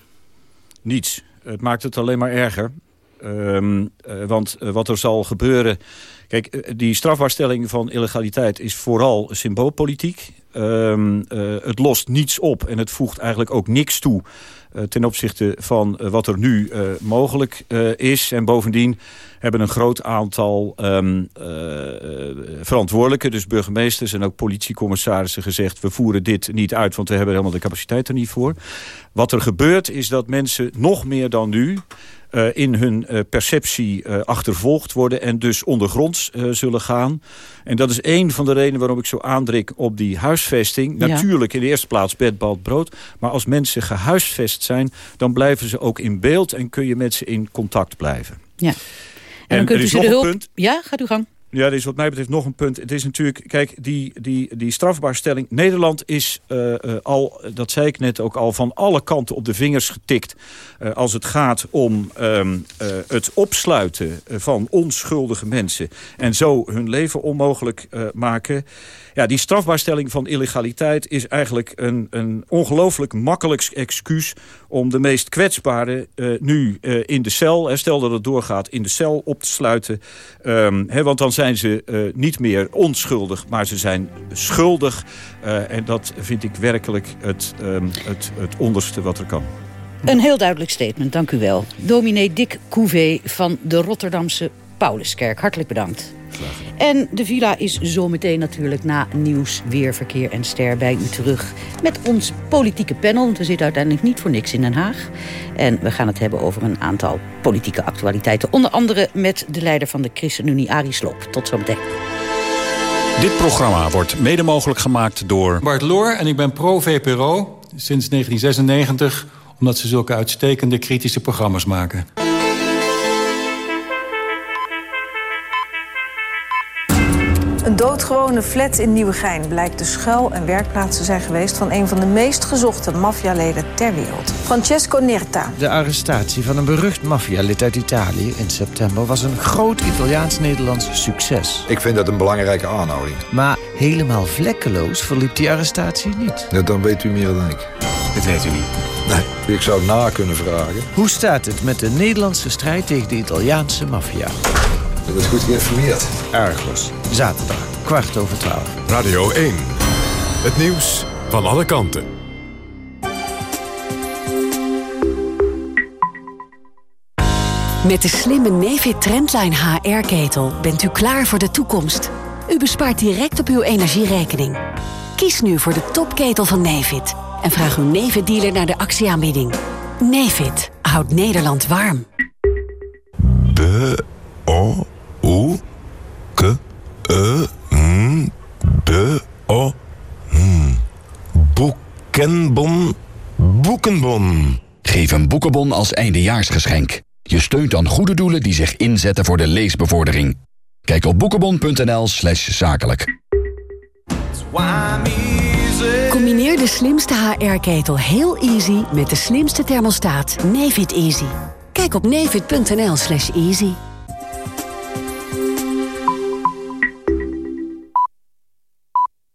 Niets. Het maakt het alleen maar erger. Um, uh, want uh, wat er zal gebeuren... Kijk, die strafbaarstelling van illegaliteit is vooral symboolpolitiek. Um, uh, het lost niets op en het voegt eigenlijk ook niks toe... Uh, ten opzichte van wat er nu mogelijk is. En bovendien hebben een groot aantal um, verantwoordelijken... dus burgemeesters en ook politiecommissarissen gezegd... we voeren dit niet uit, want we hebben helemaal de capaciteit er niet voor. Wat er gebeurt is dat mensen nog meer dan nu... Uh, in hun uh, perceptie uh, achtervolgd worden... en dus ondergronds zullen gaan. En dat is één van de redenen waarom ik zo aandrik op die huisvesting. Ja. Natuurlijk in de eerste plaats bed, bad, brood. Maar als mensen gehuisvest zijn... dan blijven ze ook in beeld en kun je met ze in contact blijven. Ja. En, en dan kunt u ze de hulp... Punt. Ja, gaat u gang. Ja, er is wat mij betreft nog een punt. Het is natuurlijk, kijk, die, die, die strafbaarstelling. Nederland is uh, uh, al, dat zei ik net ook al, van alle kanten op de vingers getikt. Uh, als het gaat om um, het opsluiten van onschuldige mensen. En zo hun leven onmogelijk maken. Ja, die strafbaarstelling van illegaliteit is eigenlijk een, een ongelooflijk makkelijk excuus... om de meest kwetsbaren nu in de cel, stel dat het doorgaat, in de cel op te sluiten. Um, he, want dan zijn ze uh, niet meer onschuldig, maar ze zijn schuldig. En dat vind ik werkelijk het, um, het, het onderste wat er kan. Een heel duidelijk statement, dank u wel. Dominee Dick Couvé van de Rotterdamse Pauluskerk. Hartelijk bedankt. En de villa is zometeen natuurlijk na nieuws, weer, verkeer en ster bij u terug. Met ons politieke panel, want we zitten uiteindelijk niet voor niks in Den Haag. En we gaan het hebben over een aantal politieke actualiteiten. Onder andere met de leider van de ChristenUnie, Arie Sloop. Tot zometeen. Dit programma wordt mede mogelijk gemaakt door... Bart Loor en ik ben pro-VPRO sinds 1996... omdat ze zulke uitstekende kritische programma's maken. Doodgewone flat in Nieuwegein blijkt de schuil- en werkplaats te zijn geweest... van een van de meest gezochte maffialeden ter wereld. Francesco Nerta. De arrestatie van een berucht maffialid uit Italië in september... was een groot Italiaans-Nederlands succes. Ik vind dat een belangrijke aanhouding. Maar helemaal vlekkeloos verliep die arrestatie niet. Ja, dan weet u meer dan ik. Dat weet u niet. Nee, ik zou het na kunnen vragen. Hoe staat het met de Nederlandse strijd tegen de Italiaanse maffia? Dat is goed geïnformeerd. Argos, zaterdag, kwart over twaalf. Radio 1, het nieuws van alle kanten. Met de slimme Nefit Trendline HR-ketel bent u klaar voor de toekomst. U bespaart direct op uw energierekening. Kies nu voor de topketel van Nevid. En vraag uw Nevid-dealer naar de actieaanbieding. Nevid houdt Nederland warm. B, O, K, E, N, B, O, N. Boekenbon, boekenbon. Geef een boekenbon als eindejaarsgeschenk. Je steunt dan goede doelen die zich inzetten voor de leesbevordering. Kijk op boekenbon.nl slash zakelijk. Combineer de slimste HR-ketel heel easy met de slimste thermostaat Nefit Easy. Kijk op nefit.nl slash easy.